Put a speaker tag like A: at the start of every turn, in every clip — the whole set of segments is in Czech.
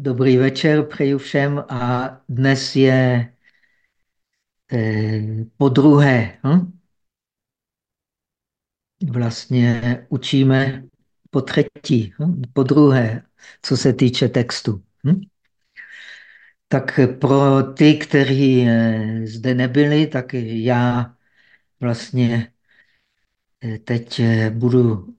A: Dobrý večer, přeju všem a dnes je eh, po druhé. Hm? Vlastně učíme po třetí, hm? po druhé, co se týče textu. Hm? Tak pro ty, kteří eh, zde nebyli, tak já vlastně eh, teď budu,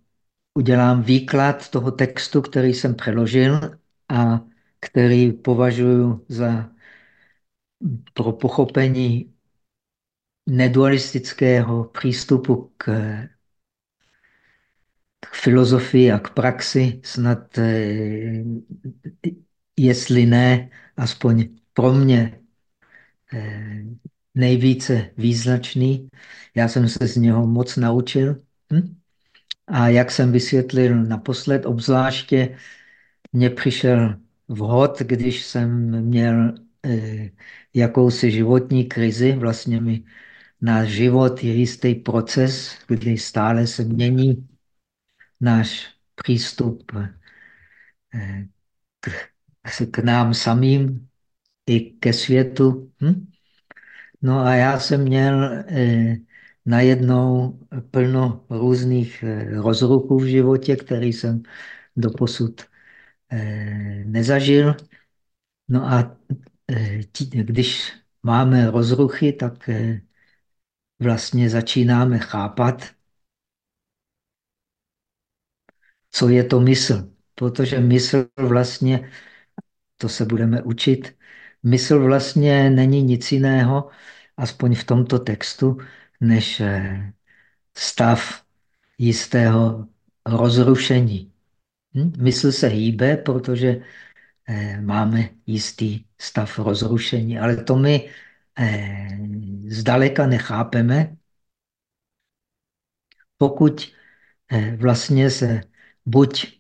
A: udělám výklad toho textu, který jsem přeložil a který považuji za pro pochopení nedualistického přístupu k, k filozofii a k praxi, snad eh, jestli ne, aspoň pro mě eh, nejvíce význačný. Já jsem se z něho moc naučil. Hm? A jak jsem vysvětlil naposled, obzvláště mně přišel vhod, když jsem měl eh, jakousi životní krizi, vlastně mi náš život je jistý proces, kdy stále se mění náš přístup eh, k, k nám samým i ke světu. Hm? No a já jsem měl eh, najednou plno různých rozruchů v životě, který jsem doposud nezažil. No a eh, tí, když máme rozruchy, tak eh, vlastně začínáme chápat, co je to mysl. Protože mysl vlastně, to se budeme učit, mysl vlastně není nic jiného, aspoň v tomto textu, než eh, stav jistého rozrušení. Hm? Mysl se hýbe, protože eh, máme jistý stav rozrušení, ale to my eh, zdaleka nechápeme, pokud eh, vlastně se buď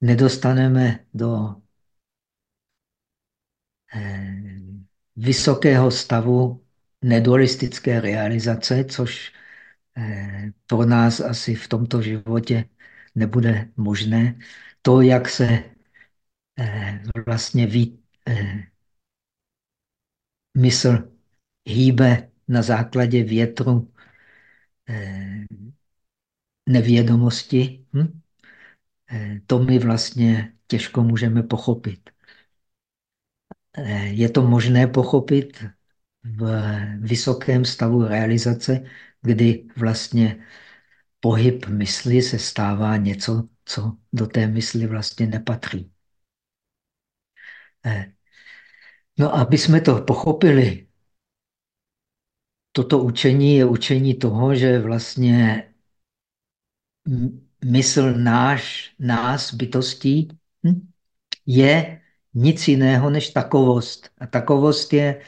A: nedostaneme do eh, vysokého stavu nedualistické realizace, což eh, pro nás asi v tomto životě nebude možné. To, jak se vlastně ví, mysl hýbe na základě větru nevědomosti, hm? Eh, to my vlastně těžko můžeme pochopit. Eh, je to možné pochopit v vysokém stavu realizace, kdy vlastně pohyb mysli se stává něco, co do té mysli vlastně nepatří. Eh, no, aby jsme to pochopili, toto učení je učení toho, že vlastně mysl náš, nás, bytostí, hm, je nic jiného než takovost. A takovost je,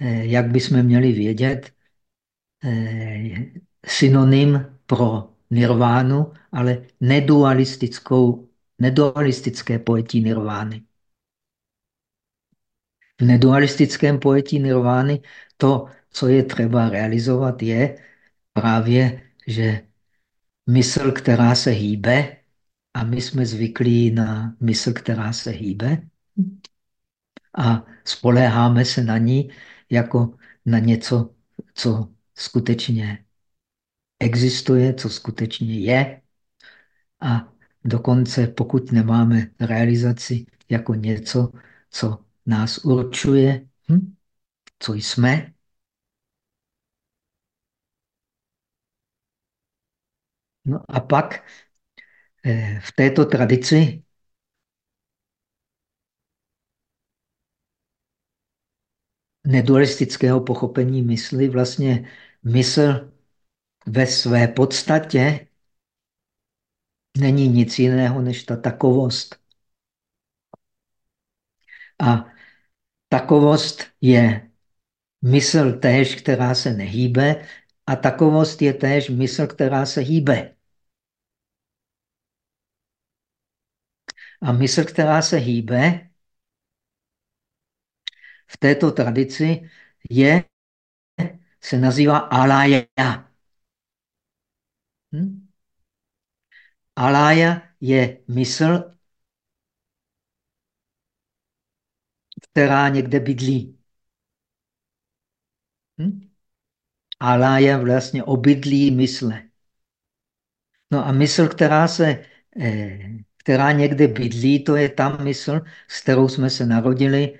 A: eh, jak bychom měli vědět, eh, synonym pro nirvánu, ale nedualistickou, nedualistické pojetí nirvány. V nedualistickém pojetí nirvány to, co je třeba realizovat, je právě, že mysl, která se hýbe, a my jsme zvyklí na mysl, která se hýbe, a spoléháme se na ní jako na něco, co skutečně existuje, co skutečně je. A dokonce, pokud nemáme realizaci jako něco, co nás určuje, hm? co jsme, No a pak eh, v této tradici nedualistického pochopení mysli vlastně mysl ve své podstatě není nic jiného než ta takovost. A takovost je mysl též, která se nehýbe, a takovost je též mysl, která se hýbe. A mysl, která se hýbe, v této tradici je, se nazývá alaya. Hm? Alaya je mysl, která někde bydlí. Hm? Ala je vlastně obydlí mysle. No a mysl, která, se, eh, která někde bydlí, to je ta mysl, s kterou jsme se narodili,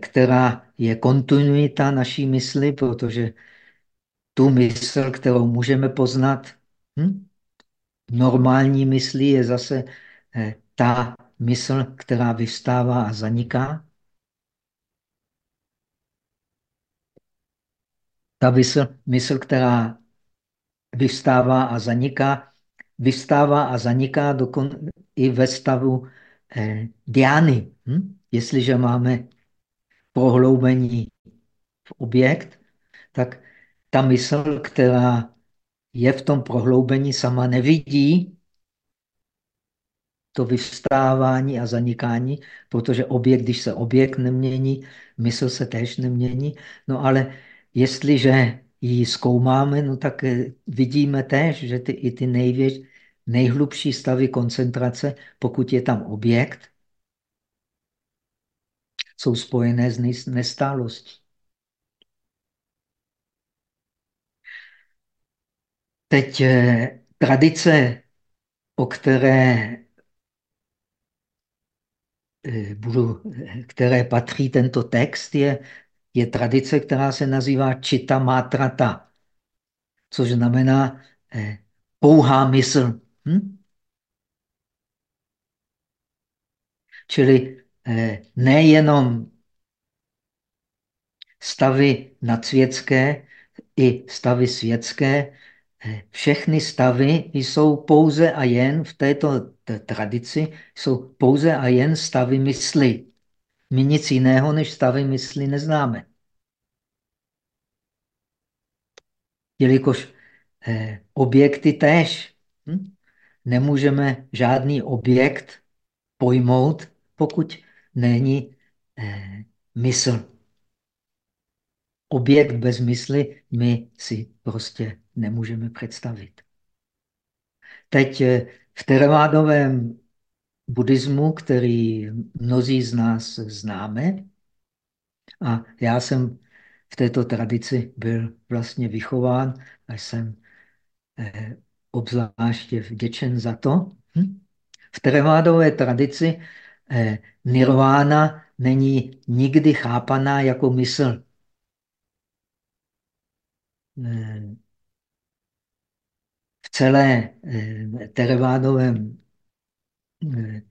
A: která je kontinuita naší mysli, protože tu mysl, kterou můžeme poznat, hm? normální myslí je zase eh, ta mysl, která vystává a zaniká. Ta mysl, mysl která vystává a zaniká, vystává a zaniká dokon, i ve stavu eh, diány. Hm? Jestliže máme prohloubení v objekt, tak ta mysl, která je v tom prohloubení, sama nevidí to vystávání a zanikání, protože objekt, když se objekt nemění, mysl se též nemění. No ale jestliže ji zkoumáme, no tak eh, vidíme též, že ty, i ty největší, nejhlubší stavy koncentrace, pokud je tam objekt, jsou spojené s nestálostí. Teď eh, tradice, o které eh, budu, které patří tento text, je, je tradice, která se nazývá čita mátrata, což znamená eh, pouhá mysl. Hm? Čili eh, nejenom stavy nadsvětské, i stavy světské, eh, všechny stavy jsou pouze a jen v této tradici, jsou pouze a jen stavy mysli. My nic jiného než stavy mysli neznáme. Jelikož eh, objekty též. Hm? Nemůžeme žádný objekt pojmout, pokud není eh, mysl. Objekt bez mysli my si prostě nemůžeme představit. Teď eh, v teravádovém buddhismu, který mnozí z nás známe, a já jsem v této tradici byl vlastně vychován a jsem eh, obzvláště vděčen za to. Hm? V terevádové tradici eh, nirvána není nikdy chápaná jako mysl. Eh, v celé eh, terevádovém eh,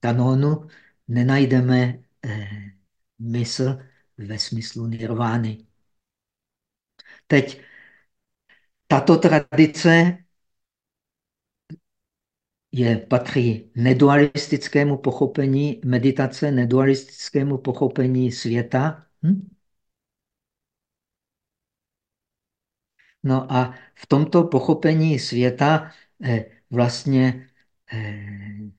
A: kanonu nenajdeme mysl ve smyslu nirvány. Teď tato tradice je, patří nedualistickému pochopení meditace, nedualistickému pochopení světa. Hm? No a v tomto pochopení světa eh, vlastně eh,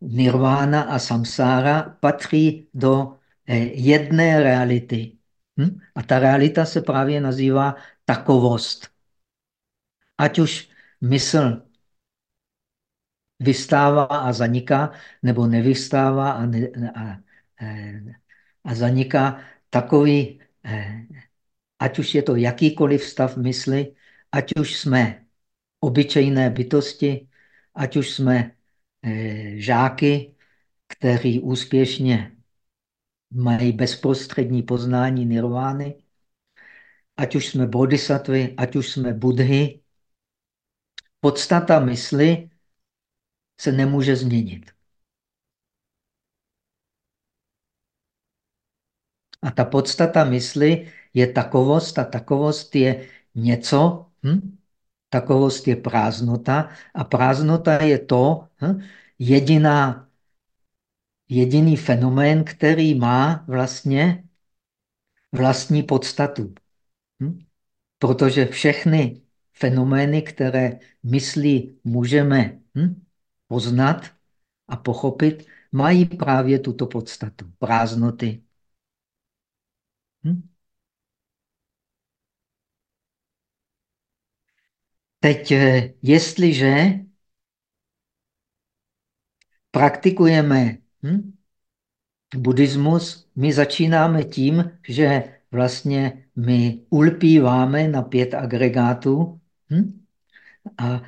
A: nirvána a samsára patří do eh, jedné reality. Hm? A ta realita se právě nazývá takovost. Ať už mysl vystává a zaniká, nebo nevystává a, ne, a, a zaniká, takový, ať už je to jakýkoliv stav mysli, ať už jsme obyčejné bytosti, ať už jsme žáky, kteří úspěšně mají bezprostřední poznání nirvány, ať už jsme bodhisattvy, ať už jsme budhy, podstata mysli se nemůže změnit. A ta podstata mysli je takovost a takovost je něco, hm? takovost je prázdnota a prázdnota je to hm? jediná, jediný fenomén, který má vlastně vlastní podstatu. Hm? Protože všechny fenomény, které myslí můžeme hm, poznat a pochopit, mají právě tuto podstatu, prázdnoty. Hm? Teď, eh, jestliže praktikujeme hm, buddhismus, my začínáme tím, že vlastně my ulpíváme na pět agregátů hm? a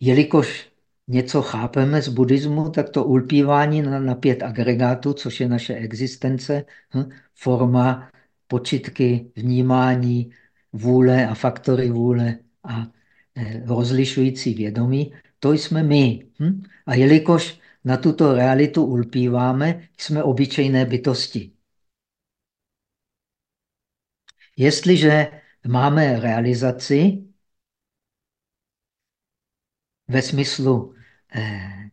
A: jelikož něco chápeme z buddhismu, tak to ulpívání na, na pět agregátů, což je naše existence, hm? forma, počitky, vnímání, vůle a faktory vůle a rozlišující vědomí, to jsme my. Hm? A jelikož na tuto realitu ulpíváme, jsme obyčejné bytosti. Jestliže máme realizaci ve smyslu, eh,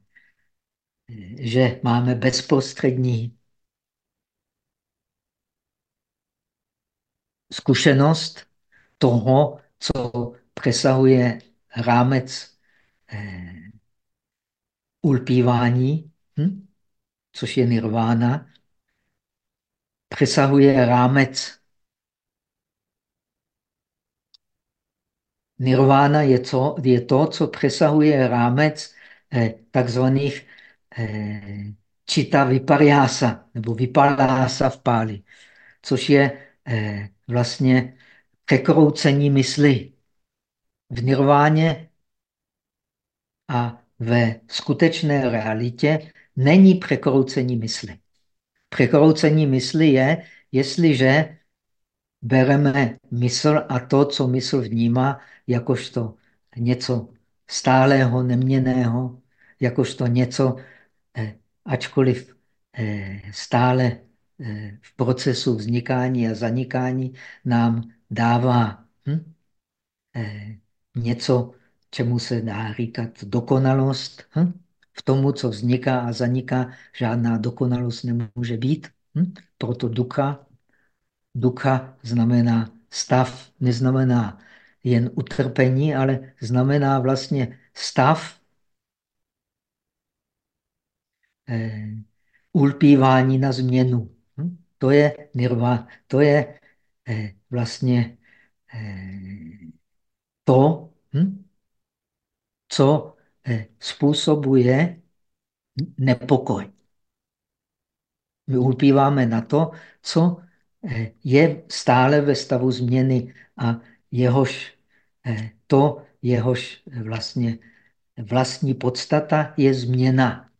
A: že máme bezprostřední zkušenost toho, co přesahuje rámec eh, ulpívání, hm? což je nirvána, přesahuje rámec. Nirvána je, co, je to, co přesahuje rámec eh, takzvaných eh, čita vypariása, nebo vypalása v páli, což je eh, vlastně překroucení mysli. V nirváně a ve skutečné realitě není překroucení mysli. Překroucení mysli je, jestliže bereme mysl a to, co mysl vnímá, jakožto něco stálého, neměného, jakožto něco, eh, ačkoliv eh, stále eh, v procesu vznikání a zanikání nám dává hm, něco, čemu se dá říkat dokonalost. Hm? V tomu, co vzniká a zaniká, žádná dokonalost nemůže být. Hm? Proto ducha, ducha znamená stav, neznamená jen utrpení, ale znamená vlastně stav eh, ulpívání na změnu. Hm? To je nirva, to je eh, vlastně eh, to, hm? co eh, způsobuje nepokoj. My ulpíváme na to, co eh, je stále ve stavu změny a jehož eh, to, jehož vlastně vlastní podstata je změna.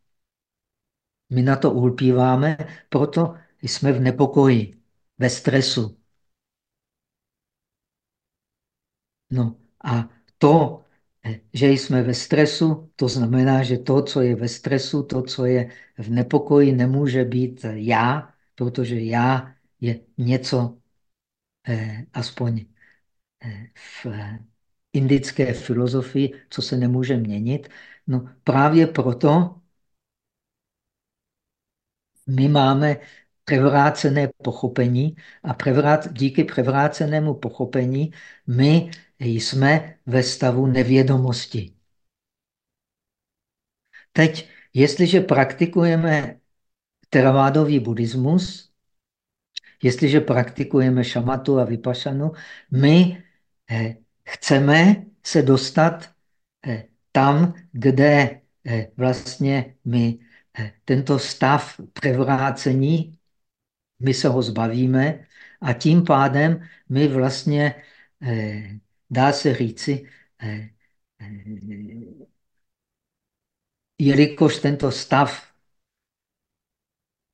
A: My na to ulpíváme, proto jsme v nepokoji, ve stresu. No a to, že jsme ve stresu, to znamená, že to, co je ve stresu, to, co je v nepokoji, nemůže být já, protože já je něco, eh, aspoň eh, v indické filozofii, co se nemůže měnit. No právě proto my máme prevrácené pochopení a prevrát, díky prevrácenému pochopení my jsme ve stavu nevědomosti. Teď, jestliže praktikujeme teravádový buddhismus, jestliže praktikujeme šamatu a vypašanu, my eh, chceme se dostat eh, tam, kde eh, vlastně my tento stav prevrácení, my se ho zbavíme a tím pádem my vlastně dá se říci, eh, eh, jelikož tento stav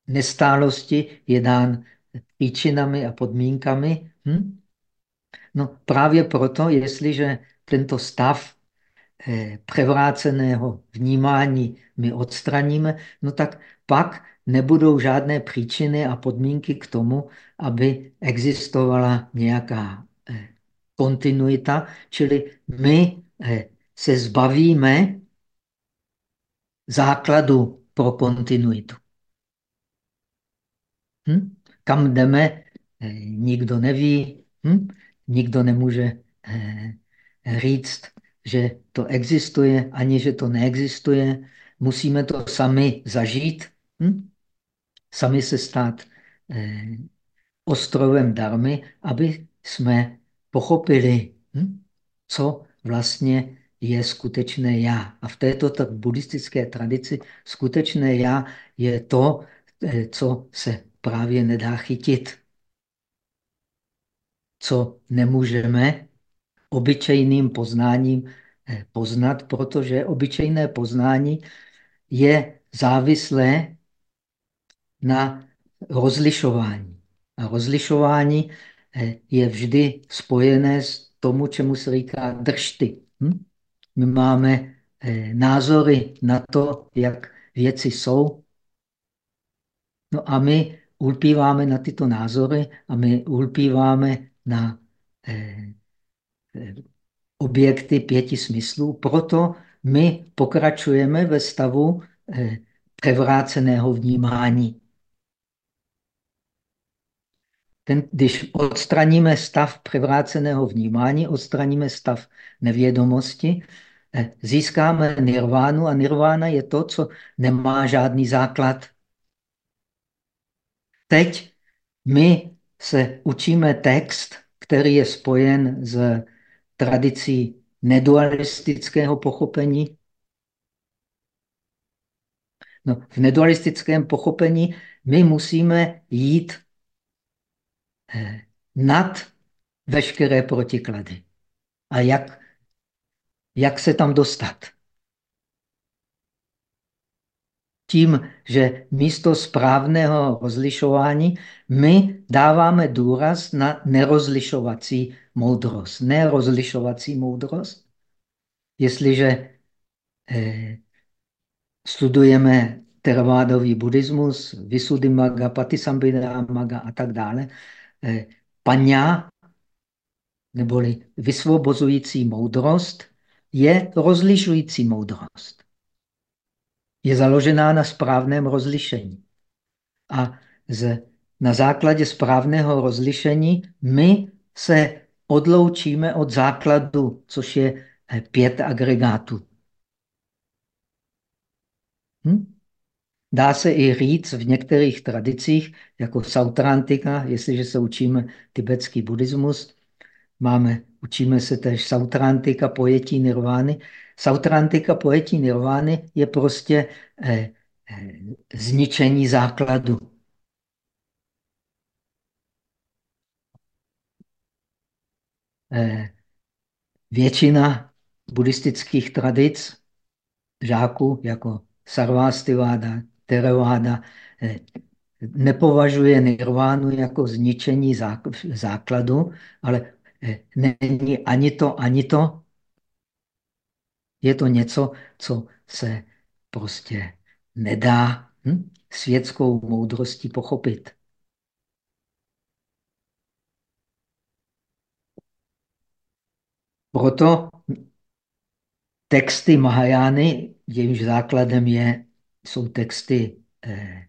A: nestálosti je dán příčinami a podmínkami, hm? no právě proto, jestliže tento stav eh, převráceného vnímání my odstraníme, no tak pak nebudou žádné příčiny a podmínky k tomu, aby existovala nějaká kontinuita, čili my eh, se zbavíme základu pro kontinuitu. Hm? Kam jdeme, eh, nikdo neví, hm? nikdo nemůže eh, říct, že to existuje, ani že to neexistuje. Musíme to sami zažít, hm? sami se stát ostrovem darmy, aby jsme pochopili, hm? co vlastně je skutečné já. A v této buddhistické tradici skutečné já je to, eh, co se právě nedá chytit. Co nemůžeme obyčejným poznáním eh, poznat, protože obyčejné poznání je závislé na rozlišování. A rozlišování je vždy spojené s tomu, čemu se říká držty. Hm? My máme eh, názory na to, jak věci jsou. No a my ulpíváme na tyto názory a my ulpíváme na eh, objekty pěti smyslů. Proto my pokračujeme ve stavu převráceného vnímání. Ten, když odstraníme stav převráceného vnímání, odstraníme stav nevědomosti, eh, získáme nirvánu a nirvána je to, co nemá žádný základ. Teď my se učíme text, který je spojen s tradicí nedualistického pochopení. No, v nedualistickém pochopení my musíme jít nad veškeré protiklady. A jak, jak se tam dostat? Tím, že místo správného rozlišování my dáváme důraz na nerozlišovací moudrost. Nerozlišovací moudrost. Jestliže eh, studujeme teravádový buddhismus, Visuddhimagga, Patisambhidhamagga a tak dále, Eh, paňa, neboli vysvobozující moudrost, je rozlišující moudrost. Je založená na správném rozlišení. A z, na základě správného rozlišení my se odloučíme od základu, což je eh, pět agregátů. Hm? Dá se i říct v některých tradicích, jako Sautrantika, jestliže se učíme tibetský buddhismus, máme, učíme se tež Sautrantika, pojetí nirvány. Sautrantika, pojetí nirvány je prostě eh, eh, zničení základu. Eh, většina buddhistických tradic, žáků jako Sarvastiváda, Theravada eh, nepovažuje nirvánu jako zničení základu, ale eh, není ani to, ani to. Je to něco, co se prostě nedá hm, světskou moudrostí pochopit. Proto texty Mahajány, jejímž základem je jsou texty eh,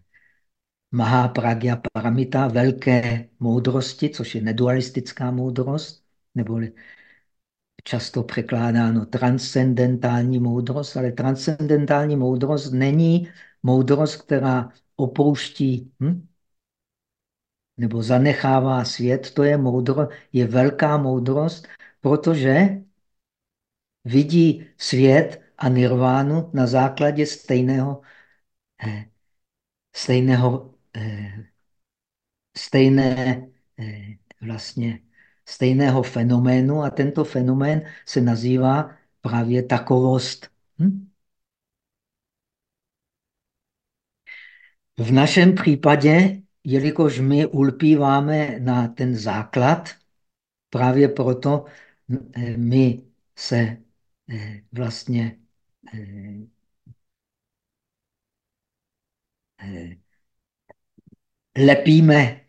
A: Mahapragya Paramita, velké moudrosti, což je nedualistická moudrost, neboli často překládáno transcendentální moudrost, ale transcendentální moudrost není moudrost, která opouští hm? nebo zanechává svět. To je moudro, je velká moudrost, protože vidí svět a nirvánu na základě stejného stejného, eh, stejné eh, vlastně stejného fenoménu a tento fenomén se nazývá právě takovost. Hm? V našem případě, jelikož my ulpíváme na ten základ, právě proto my se vlastně Eh, lepíme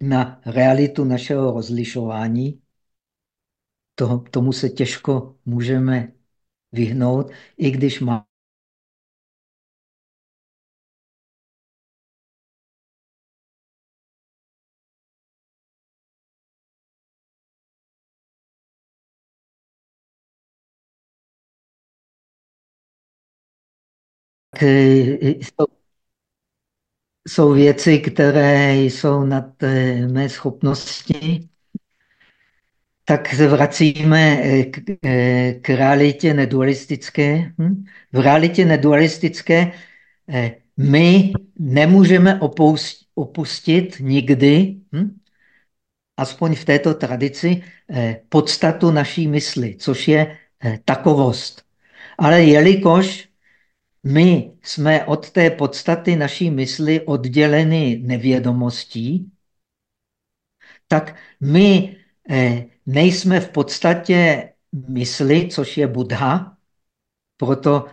A: na realitu našeho rozlišování, to, tomu se těžko můžeme vyhnout, i když má jsou, jsou věci, které jsou nad eh, mé schopnosti, tak se vracíme eh, k, k realitě nedualistické. Hm? V realitě nedualistické my nemůžeme opustit nikdy, hm? aspoň v této tradici, eh, podstatu naší mysli, což je eh, takovost. Ale jelikož my jsme od té podstaty naší mysli odděleni nevědomostí, tak my eh, nejsme v podstatě mysli, což je Buddha, proto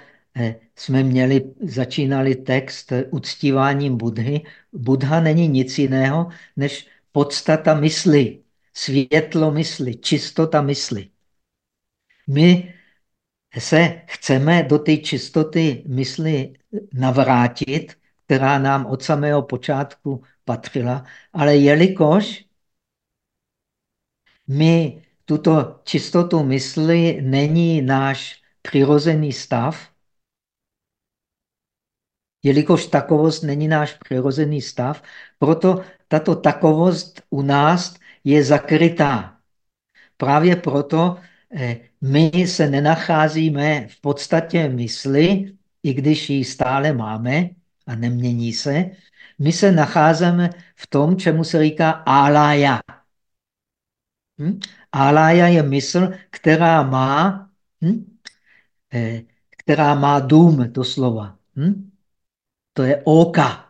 A: jsme měli, začínali text uctíváním Budhy. Buddha není nic jiného, než podstata mysli, světlo mysli, čistota mysli. My se chceme do té čistoty mysli navrátit, která nám od samého počátku patřila, ale jelikož my tuto čistotu mysli není náš přirozený stav, jelikož takovost není náš přirozený stav, proto tato takovost u nás je zakrytá. Právě proto eh, my se nenacházíme v podstatě mysli, i když ji stále máme a nemění se, my se nacházíme v tom, čemu se říká alaya. Hm? Alaya je mysl, která má, hm? Eh, která má dům doslova. Hm? To je oka.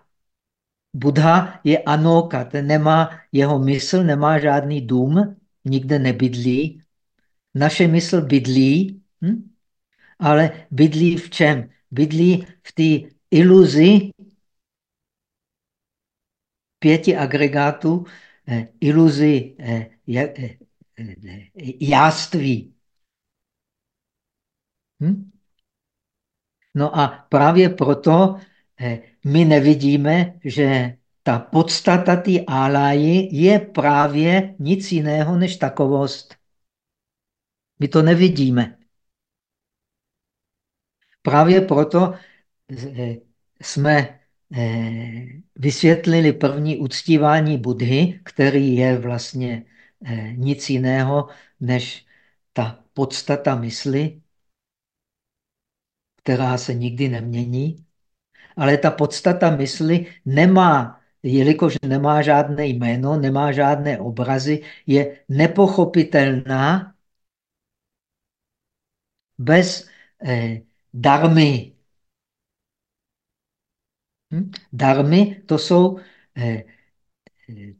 A: Buddha je anoka, ten nemá, jeho mysl nemá žádný dům, nikde nebydlí. Naše mysl bydlí, hm? ale bydlí v čem? Bydlí v té iluzi pěti agregátů, eh, iluzi eh, eh, eh, jáství. Hm? No a právě proto eh, my nevidíme, že ta podstata té áláji je právě nic jiného než takovost. My to nevidíme. Právě proto eh, jsme eh, vysvětlili první uctívání Budhy, který je vlastně eh, nic jiného než ta podstata mysli, která se nikdy nemění ale ta podstata mysli nemá, jelikož nemá žádné jméno, nemá žádné obrazy, je nepochopitelná bez eh, darmy. Hm? Darmy to jsou, eh,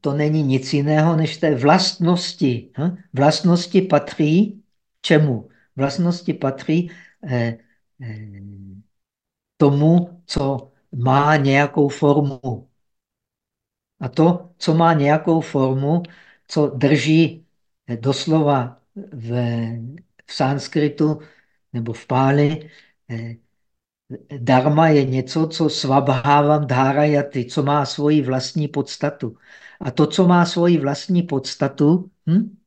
A: to není nic jiného než té vlastnosti. Hm? Vlastnosti patří čemu? Vlastnosti patří eh, eh, tomu, co má nějakou formu. A to, co má nějakou formu, co drží doslova v, v sanskritu nebo v páli, eh, Dharma je něco, co svabhávám dhárajaty, co má svoji vlastní podstatu. A to, co má svoji vlastní podstatu, hm,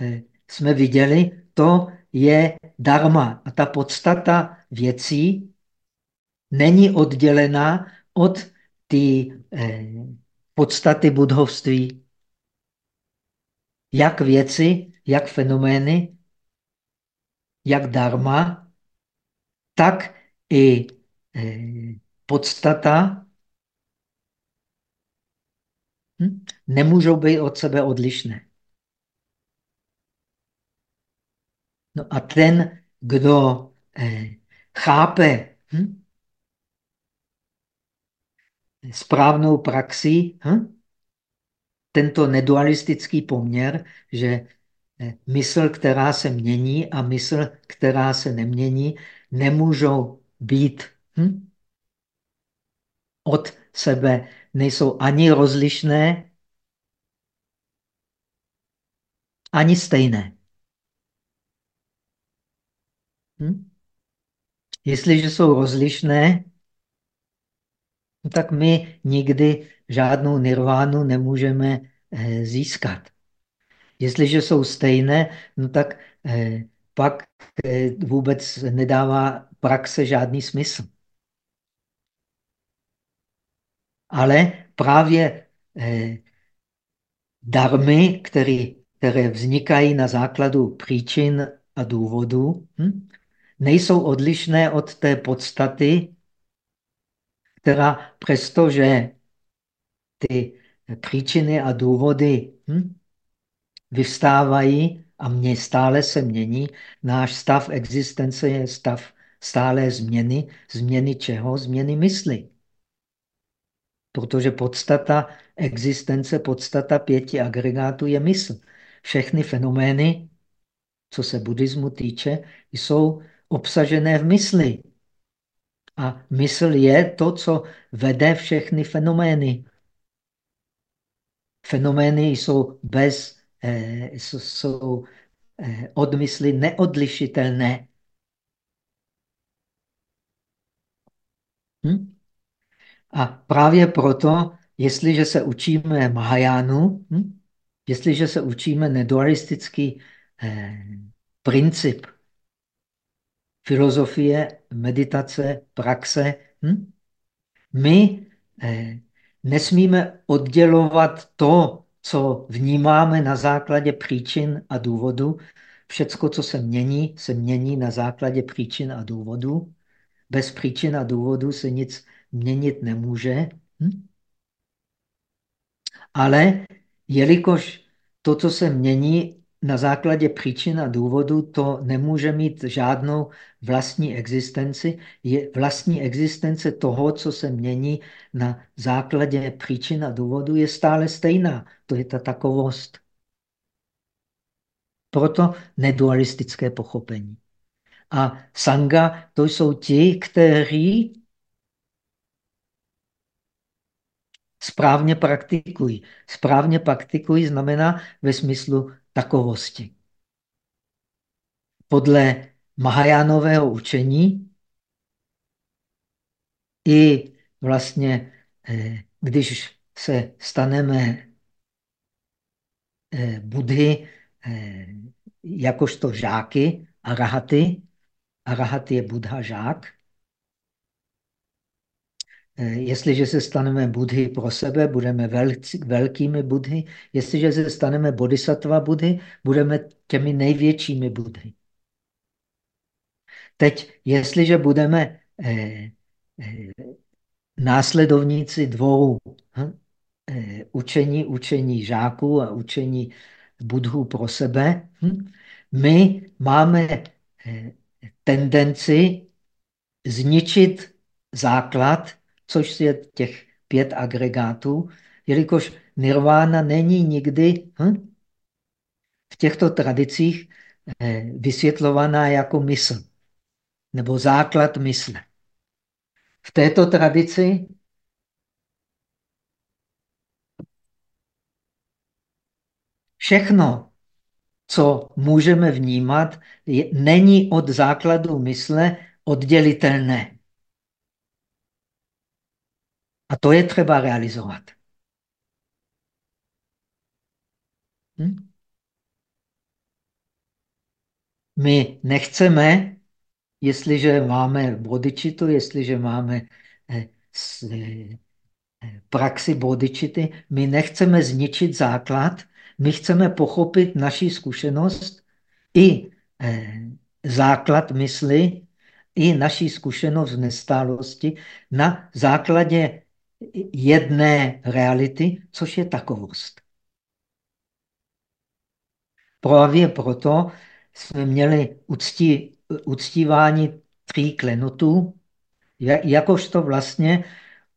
A: eh, jsme viděli, to je dharma. A ta podstata věcí není oddělená od té eh, podstaty budhovství. Jak věci, jak fenomény, jak dharma, tak i eh, podstata hm, nemůžou být od sebe odlišné. No a ten, kdo eh, chápe hm, správnou praxi hm? tento nedualistický poměr, že mysl, která se mění a mysl, která se nemění, nemůžou být hm? od sebe, nejsou ani rozlišné, ani stejné. Hm? Jestliže jsou rozlišné, tak my nikdy žádnou nirvánu nemůžeme eh, získat. Jestliže jsou stejné, no tak eh, pak eh, vůbec nedává praxe žádný smysl. Ale právě darmy, které, které vznikají na základu příčin a důvodů, hm, nejsou odlišné od té podstaty která přestože ty příčiny a důvody hm, vyvstávají a mě stále se mění, náš stav existence je stav stále změny. Změny čeho? Změny mysli. Protože podstata existence, podstata pěti agregátů je mysl. Všechny fenomény, co se buddhismu týče, jsou obsažené v mysli. A mysl je to, co vede všechny fenomény. Fenomény jsou bez, jsou eh, od mysli neodlišitelné. Hm? A právě proto, jestliže se učíme Mahajánu, hm? jestliže se učíme nedualistický eh, princip filozofie, meditace, praxe, hm? my eh, nesmíme oddělovat to, co vnímáme na základě příčin a důvodu. Všecko, co se mění, se mění na základě příčin a důvodu. Bez příčin a důvodu se nic měnit nemůže. Hm? Ale jelikož to, co se mění na základě příčin a důvodu, to nemůže mít žádnou vlastní existenci. Je vlastní existence toho, co se mění na základě příčin a důvodu, je stále stejná. To je ta takovost. Proto nedualistické pochopení. A sanga to jsou ti, kteří správně praktikují. Správně praktikují znamená ve smyslu takovosti. Podle Mahajánového učení i vlastně, eh, když se staneme eh, Budhy eh, jakožto žáky, arahaty, arahaty je Buddha žák, jestliže se staneme budhy pro sebe, budeme velkými budhy. Jestliže se staneme bodhisattva budhy, budeme těmi největšími budhy. Teď, jestliže budeme eh, eh, následovníci dvou hm, eh, učení, učení žáků a učení budhů pro sebe, hm, my máme eh, tendenci zničit základ což je těch pět agregátů, jelikož nirvána není nikdy hm, v těchto tradicích eh, vysvětlovaná jako mysl, nebo základ mysle. V této tradici všechno, co můžeme vnímat, je, není od základu mysle oddělitelné. A to je třeba realizovat. Hm? My nechceme, jestliže máme bodičitu, jestliže máme eh, eh, praxi bodičity, my nechceme zničit základ, my chceme pochopit naši zkušenost i eh, základ mysli, i naší zkušenost v nestálosti na základě jedné reality, což je takovost. Právě proto jsme měli uctí, uctívání tří klenotů, jakožto vlastně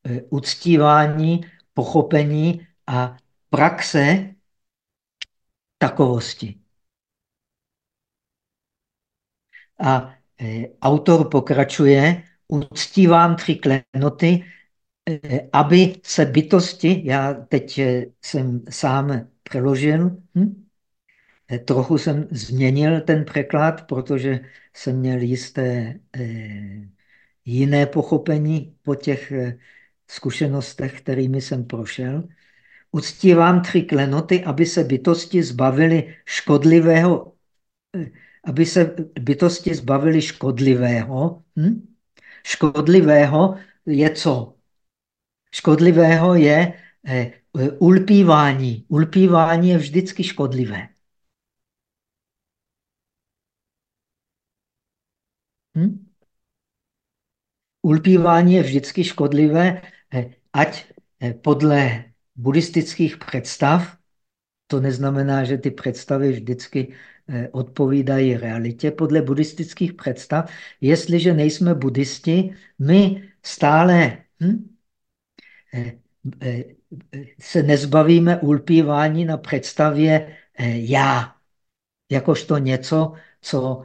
A: e, uctívání, pochopení a praxe takovosti. A e, autor pokračuje, uctívám tři klenoty, aby se bytosti, já teď eh, jsem sám přeložil, hm? Eh, trochu jsem změnil ten překlad, protože jsem měl jisté eh, jiné pochopení po těch eh, zkušenostech, kterými jsem prošel. Uctívám tři klenoty, aby se bytosti zbavili škodlivého, eh, aby se bytosti zbavili škodlivého. Hm? Škodlivého je co? Škodlivého je eh, ulpívání. Ulpívání je vždycky škodlivé. Hm? ulpívání je vždycky škodlivé, eh, ať eh, podle buddhistických představ, to neznamená, že ty představy vždycky odpovídají realitě. Podle buddhistických představ, jestliže nejsme buddhisti, my stále hm, se nezbavíme ulpívání na představě já, jakožto něco, co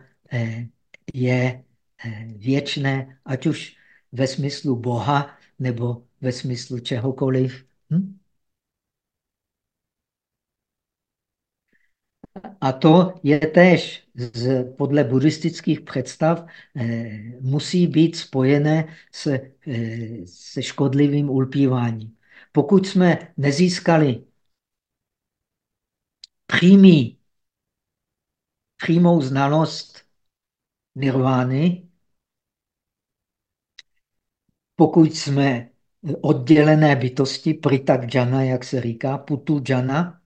A: je věčné, ať už ve smyslu Boha nebo ve smyslu čehokoliv. Hm? A to je též z, podle buddhistických představ eh, musí být spojené se, eh, se škodlivým ulpíváním. Pokud jsme nezískali přímý, přímou znalost nirvány, pokud jsme oddělené bytosti, pritak jana, jak se říká, putu jana,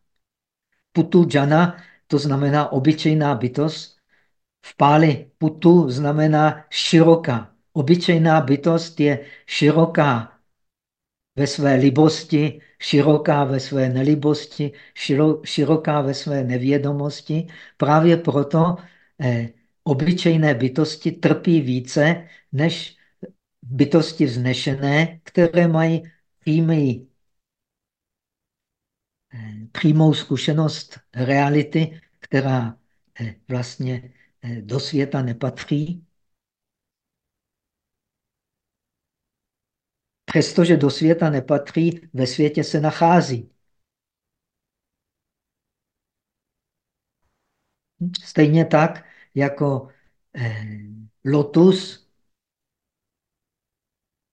A: putu jana, to znamená obyčejná bytost, v páli putu znamená široká. Obyčejná bytost je široká ve své libosti, široká ve své nelibosti, široká ve své nevědomosti. Právě proto eh, obyčejné bytosti trpí více než bytosti vznešené, které mají přímý, eh, přímou zkušenost reality, která eh, vlastně eh, do světa nepatří. Přestože do světa nepatří, ve světě se nachází. Stejně tak, jako lotus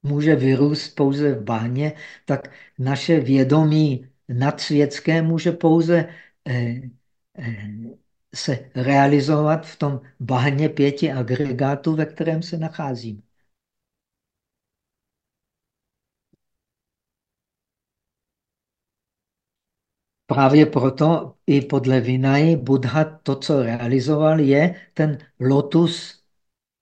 A: může vyrůst pouze v báně, tak naše vědomí nadsvětské může pouze eh, eh, se realizovat v tom bahně pěti agregátů, ve kterém se nacházím. Právě proto i podle Vinay Buddha to, co realizoval, je ten lotus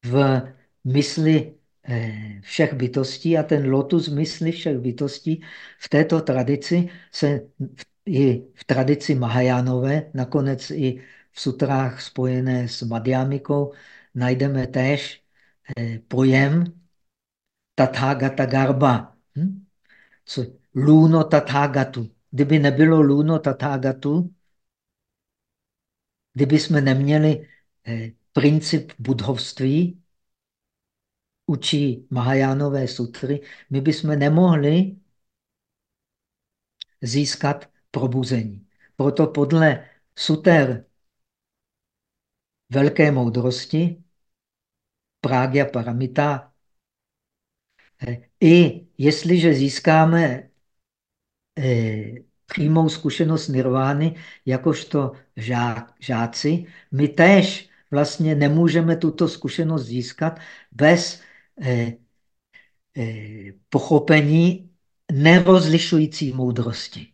A: v mysli Eh, všech bytostí a ten lotus mysli všech bytostí v této tradici se i v tradici Mahajánové, nakonec i v sutrách spojené s Madhyamikou, najdeme též eh, pojem Tathagata Garba. Hm? Co? Luno Tathagatu. Kdyby nebylo Luno Tathagatu, kdyby jsme neměli eh, princip budhovství, učí Mahajánové sutry, my bychom nemohli získat probuzení. Proto podle suter velké moudrosti, Prágya Paramita, i jestliže získáme eh, přímou zkušenost nirvány, jakožto žák, žáci, my též vlastně nemůžeme tuto zkušenost získat bez Eh, eh, pochopení nerozlišující moudrosti.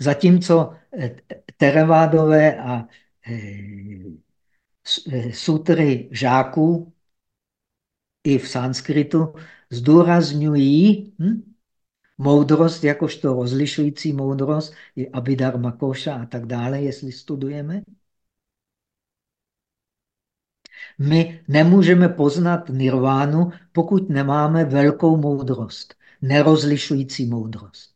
A: Zatímco eh, Terevádové a sutry žáků i v sanskritu zdůrazňují hm, moudrost jakožto rozlišující moudrost, i Abhidharma Koša a tak dále, jestli studujeme. My nemůžeme poznat nirvánu, pokud nemáme velkou moudrost, nerozlišující moudrost.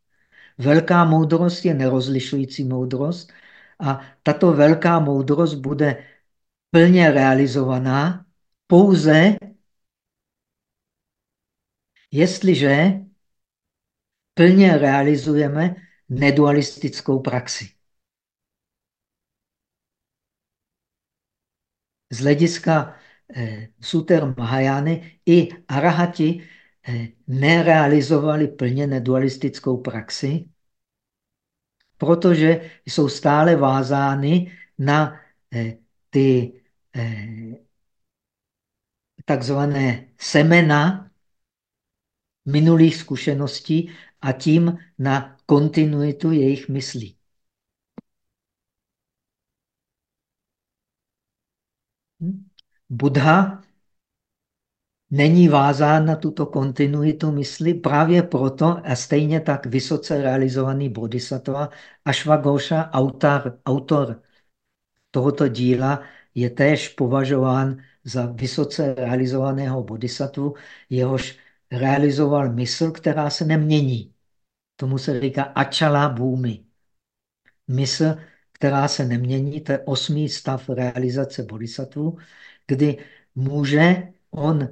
A: Velká moudrost je nerozlišující moudrost a tato velká moudrost bude plně realizovaná pouze, jestliže plně realizujeme nedualistickou praxi. z hlediska eh, Suter Mahajány i arahati nerealizovali plně nedualistickou praxi, protože jsou stále vázány na eh, ty eh, takzvané semena minulých zkušeností a tím na kontinuitu jejich myslí. Buddha není vázán na tuto kontinuitu mysli, právě proto a stejně tak vysoce realizovaný bodhisattva Ashwagosha, autor, autor tohoto díla, je též považován za vysoce realizovaného bodhisattvu, jehož realizoval mysl, která se nemění. Tomu se říká ačala bůmy. Mysl, která se nemění, to je osmý stav realizace bodhisattvu, kdy může on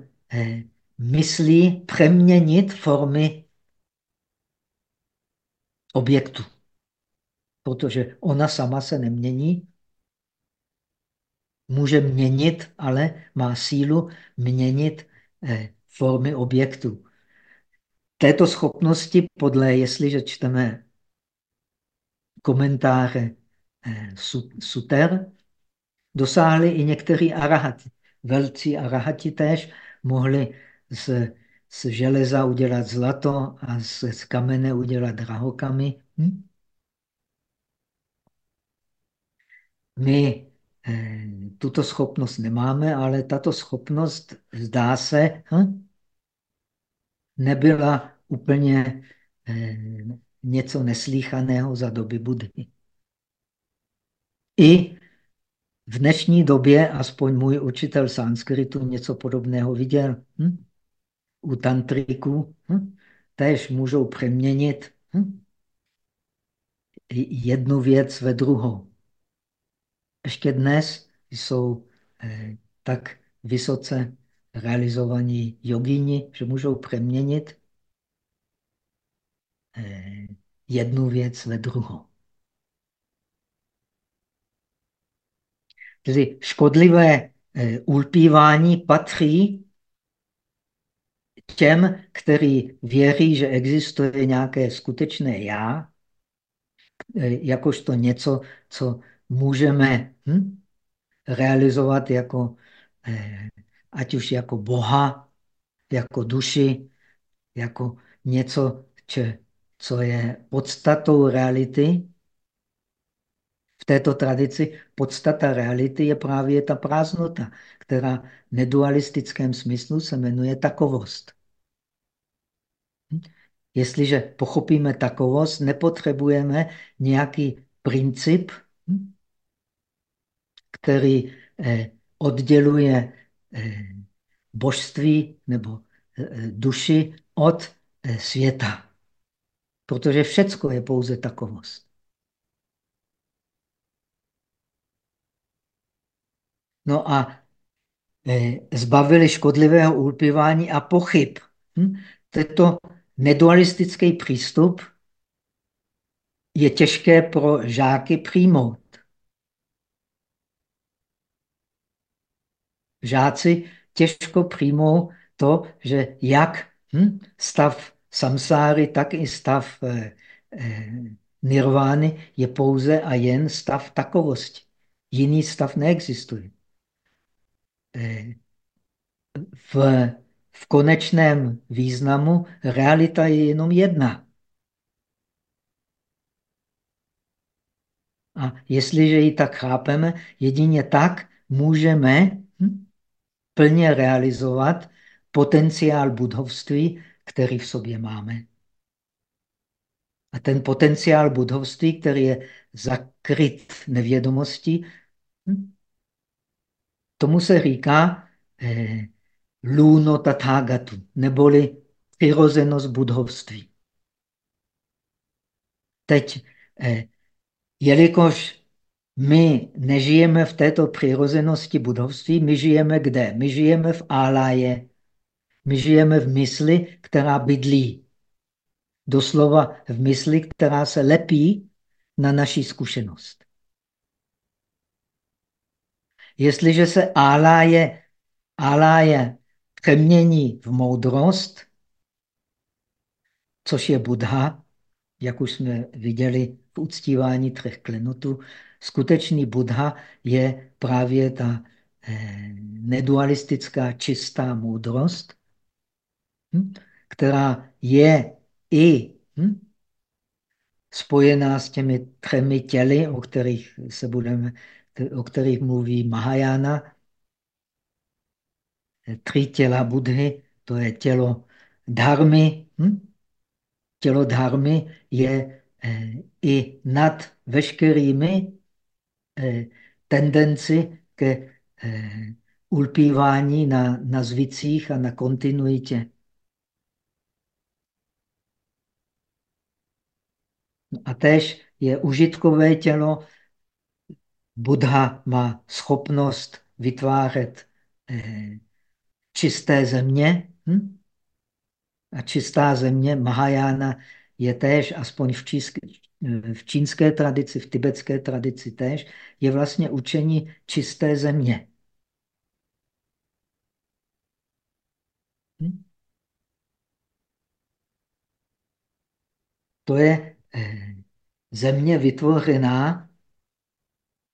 A: myslí přeměnit formy objektu. Protože ona sama se nemění, může měnit, ale má sílu měnit eh, formy objektu. Této schopnosti, podle, jestliže čteme komentáře eh, suter, dosáhli i někteří arahati. Velcí arahati též mohli z, z železa udělat zlato a z, z kamene udělat drahokamy. Hm? My eh, tuto schopnost nemáme, ale tato schopnost, zdá se, hm? nebyla úplně eh, něco neslíchaného za doby Budhy. I v dnešní době, aspoň můj učitel sanskritu něco podobného viděl. Hm? U tantriků hm? tež můžou přeměnit hm? jednu věc ve druhou. Ještě dnes jsou eh, tak vysoce realizovaní jogíni, že můžou přeměnit eh, jednu věc ve druhou. Tedy škodlivé eh, ulpívání patří těm, kteří věří, že existuje nějaké skutečné já, eh, jakožto něco, co můžeme hm, realizovat jako, eh, ať už jako Boha, jako duši, jako něco, če, co je podstatou reality, v této tradici podstata reality je právě ta prázdnota, která v nedualistickém smyslu se jmenuje takovost. Jestliže pochopíme takovost, nepotřebujeme nějaký princip, který eh, odděluje eh, božství nebo eh, duši od světa. Protože všecko je pouze takovost. No a eh, zbavili škodlivého ulpívání a pochyb. Hm? Tento nedualistický přístup je těžké pro žáky přijmout. Žáci těžko přijmou to, že jak hm, stav samsáry, tak i stav eh, eh, nirvány je pouze a jen stav takovosti. Jiný stav neexistuje. V, v konečném významu realita je jenom jedna. A jestliže ji tak chápeme, jedině tak můžeme hm, plně realizovat potenciál budovství, který v sobě máme. A ten potenciál budovství, který je zakryt nevědomostí, hm, Tomu se říká eh, lůno tathagatu, neboli přirozenost budhovství. Teď, eh, jelikož my nežijeme v této přirozenosti budovství, my žijeme kde? My žijeme v áláje. My žijeme v mysli, která bydlí. Doslova v mysli, která se lepí na naší zkušenost. Jestliže se áláje, áláje přemění v moudrost, což je Buddha, jak už jsme viděli v uctívání třech klenotů, skutečný Buddha je právě ta eh, nedualistická čistá moudrost, hm, která je i hm, spojená s těmi třemi těly, o kterých se budeme o kterých mluví Mahajana. tři těla Budhy, to je tělo dharmy. Hm? Tělo dharmy je eh, i nad veškerými eh, tendenci ke eh, ulpívání na, na zvicích a na kontinuitě. No a tež je užitkové tělo. Buddha má schopnost vytvářet eh, čisté země. Hm? A čistá země, Mahajana, je též, aspoň v, číske, v čínské tradici, v tibetské tradici též, je vlastně učení čisté země. Hm? To je eh, země vytvořená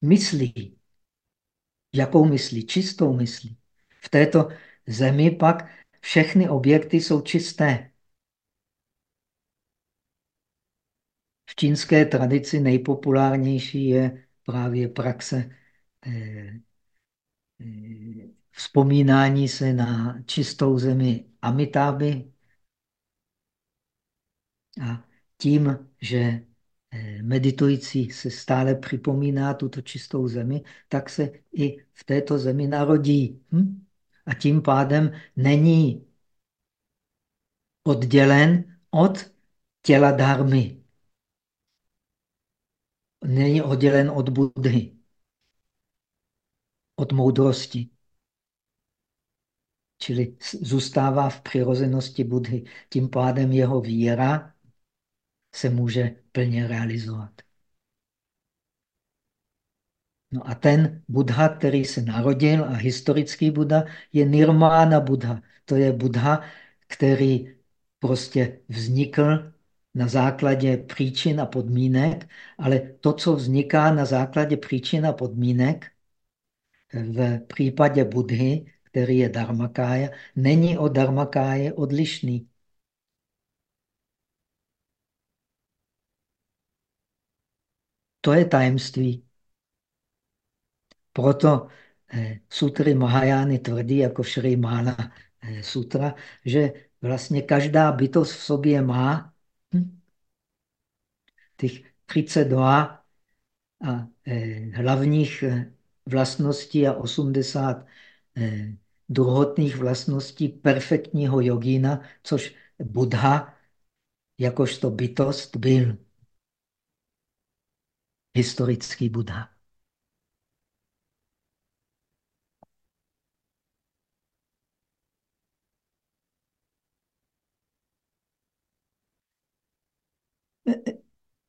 A: myslí. Jakou myslí? Čistou myslí. V této zemi pak všechny objekty jsou čisté. V čínské tradici nejpopulárnější je právě praxe eh, eh, vzpomínání se na čistou zemi Amitáby. A tím, že meditující se stále připomíná tuto čistou zemi, tak se i v této zemi narodí. Hm? A tím pádem není oddělen od těla dármy. Není oddělen od Budhy, od moudrosti. Čili zůstává v přirozenosti Budhy. Tím pádem jeho víra se může plně realizovat. No a ten Buddha, který se narodil, a historický Buddha, je Nirmána Buddha. To je Buddha, který prostě vznikl na základě příčin a podmínek, ale to, co vzniká na základě příčin a podmínek, v případě Budhy, který je Dharmakája, není od Dharmakáje odlišný. To je tajemství. Proto eh, sutry Mahajány tvrdí, jako Šri Mána eh, sutra, že vlastně každá bytost v sobě má hm, těch 32 a, eh, hlavních vlastností a 80 eh, druhotných vlastností perfektního jogína, což Buddha jakožto bytost byl. Historický Buddha.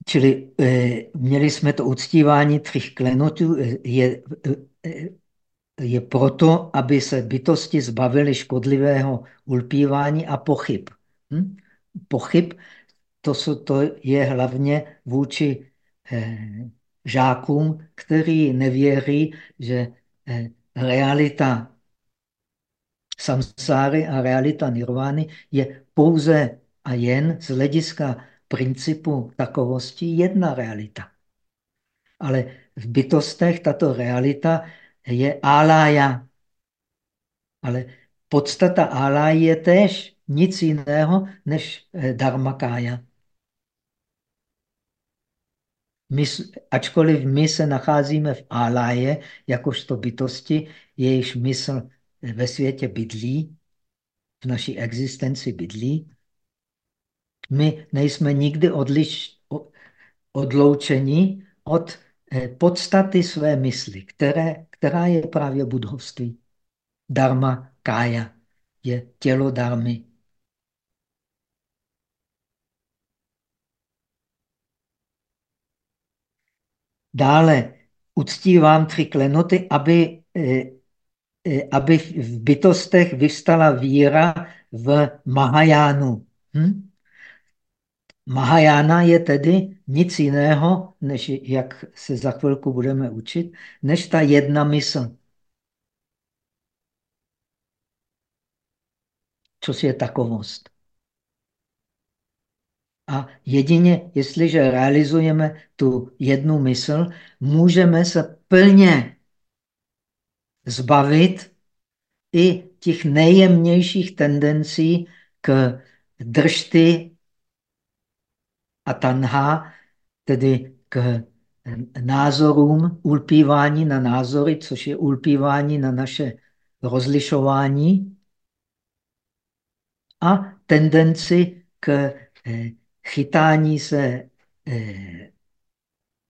A: Čili eh, měli jsme to uctívání třích klenotů, je, eh, je proto, aby se bytosti zbavily škodlivého ulpívání a pochyb. Hm? Pochyb to, jsou, to je hlavně vůči eh, žákům, který nevěří, že eh, realita samsáry a realita nirvány je pouze a jen z hlediska principu takovosti jedna realita. Ale v bytostech tato realita je álája. Ale podstata áláji je též nic jiného než eh, dharmakája. My, ačkoliv my se nacházíme v áláje, jakožto bytosti, jejíž mysl ve světě bydlí, v naší existenci bydlí, my nejsme nikdy odliš, odloučeni od eh, podstaty své mysli, které, která je právě budovství. Dharma, kája, je tělo darmy. Dále uctívám tři klenoty, aby, eh, eh, aby v bytostech vyvstala víra v Mahajánu. Hm? Mahajana je tedy nic jiného, než jak se za chvilku budeme učit, než ta jedna mysl. Což je takovost. A jedině, jestliže realizujeme tu jednu mysl, můžeme se plně zbavit i těch nejjemnějších tendencí k držty a tanha, tedy k názorům, ulpívání na názory, což je ulpívání na naše rozlišování a tendenci k eh, chytání se eh,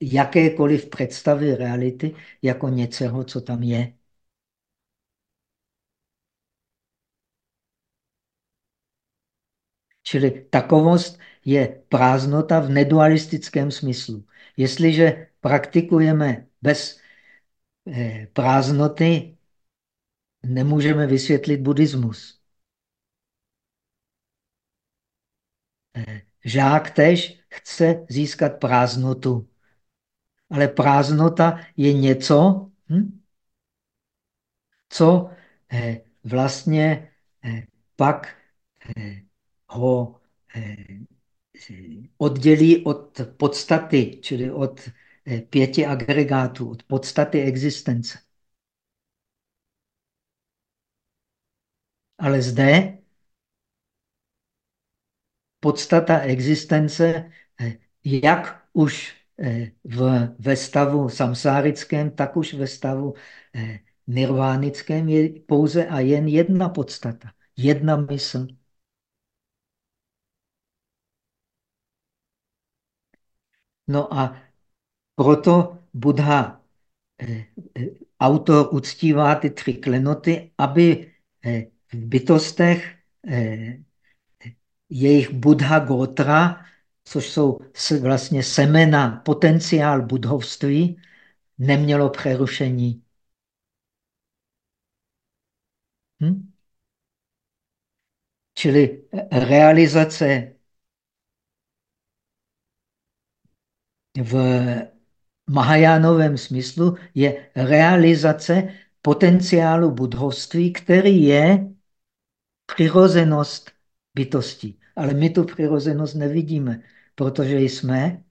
A: jakékoliv představy reality jako něčeho, co tam je. Čili takovost je prázdnota v nedualistickém smyslu. Jestliže praktikujeme bez eh, prázdnoty, nemůžeme vysvětlit buddhismus. Eh, žák tež chce získat prázdnotu. Ale prázdnota je něco, hm? co eh, vlastně pak ho oddělí od podstaty, čili od eh, pěti agregátů, od podstaty existence. Ale zde podstata existence, eh, jak už eh, v, ve stavu samsárickém, tak už ve stavu nirvánickém je pouze a jen jedna podstata, jedna mysl. No a proto Buddha, eh, eh, autor uctívá ty tři klenoty, aby eh, v bytostech jejich Buddha Gotra, což jsou vlastně semena, potenciál budhovství, nemělo přerušení. Hm? Čili realizace v Mahajánovém smyslu je realizace potenciálu budhovství, který je přirozenost bytosti. Ale my tu přirozenost nevidíme, protože jsme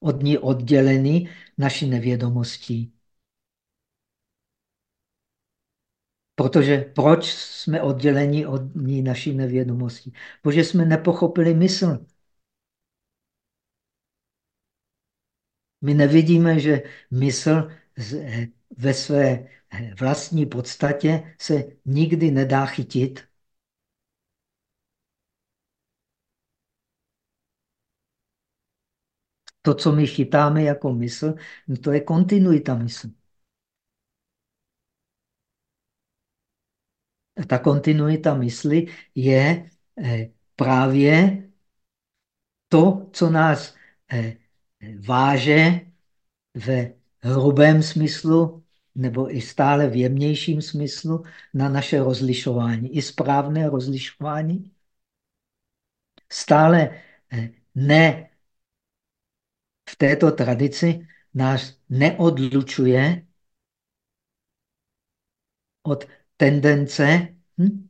A: od ní odděleni naší nevědomostí. Protože proč jsme odděleni od ní naší nevědomostí? Protože jsme nepochopili mysl. My nevidíme, že mysl eh, ve své eh, vlastní podstatě se nikdy nedá chytit. To, co my chytáme jako mysl, to je kontinuita mysl. Ta kontinuita mysli je eh, právě to, co nás váže ve hrubém smyslu nebo i stále v jemnějším smyslu na naše rozlišování. I správné rozlišování. Stále eh, ne v této tradici nás neodlučuje od tendence hm,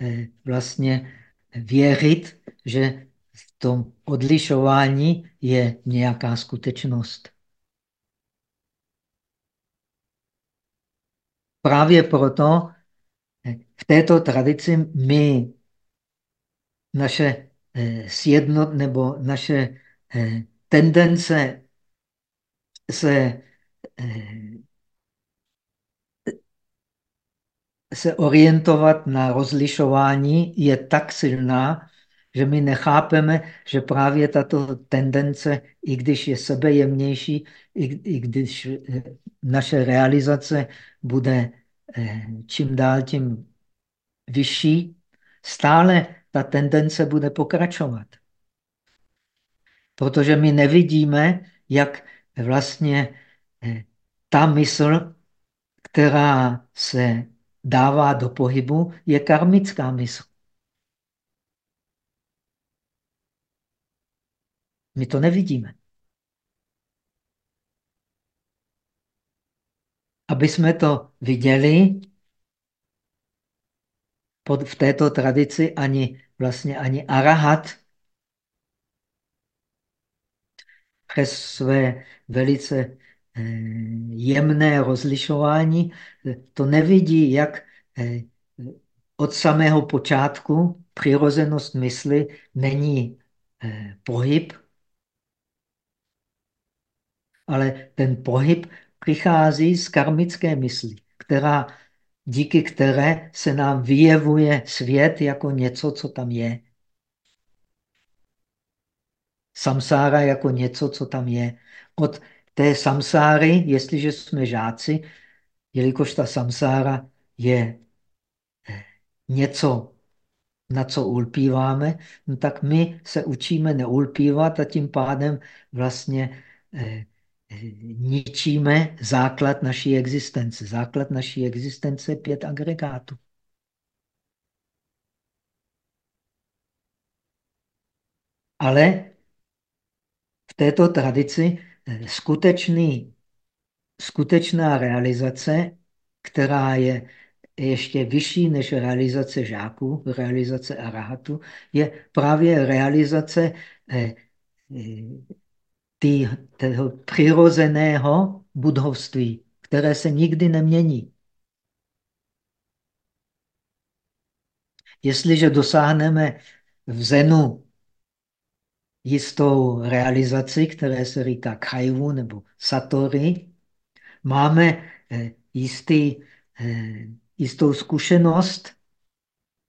A: eh, vlastně věřit, že v tom odlišování je nějaká skutečnost. Právě proto v této tradici my naše eh, sjednot nebo naše eh, tendence se eh, se orientovat na rozlišování je tak silná, že my nechápeme, že právě tato tendence, i když je sebejemnější, i, i když eh, naše realizace bude eh, čím dál tím vyšší, stále ta tendence bude pokračovat. Protože my nevidíme, jak vlastně eh, ta mysl, která se dává do pohybu, je karmická mysl. My to nevidíme. Aby jsme to viděli, pod, v této tradici ani vlastně ani arahat přes své velice eh, jemné rozlišování to nevidí, jak eh, od samého počátku přirozenost mysli není eh, pohyb, ale ten pohyb přichází z karmické mysli, která, díky které se nám vyjevuje svět jako něco, co tam je. Samsára jako něco, co tam je. Od té samsáry, jestliže jsme žáci, jelikož ta samsára je eh, něco, na co ulpíváme, no tak my se učíme neulpívat a tím pádem vlastně eh, eh, ničíme základ naší existence. Základ naší existence je pět agregátů. Ale v této tradici eh, skutečný, skutečná realizace, která je ještě vyšší než realizace žáků, realizace arahatu, je právě realizace eh, eh, tý, toho přirozeného budovství, které se nikdy nemění. Jestliže dosáhneme v Zenu jistou realizaci, které se říká kaivu nebo satori, máme eh, jistý, eh, jistou zkušenost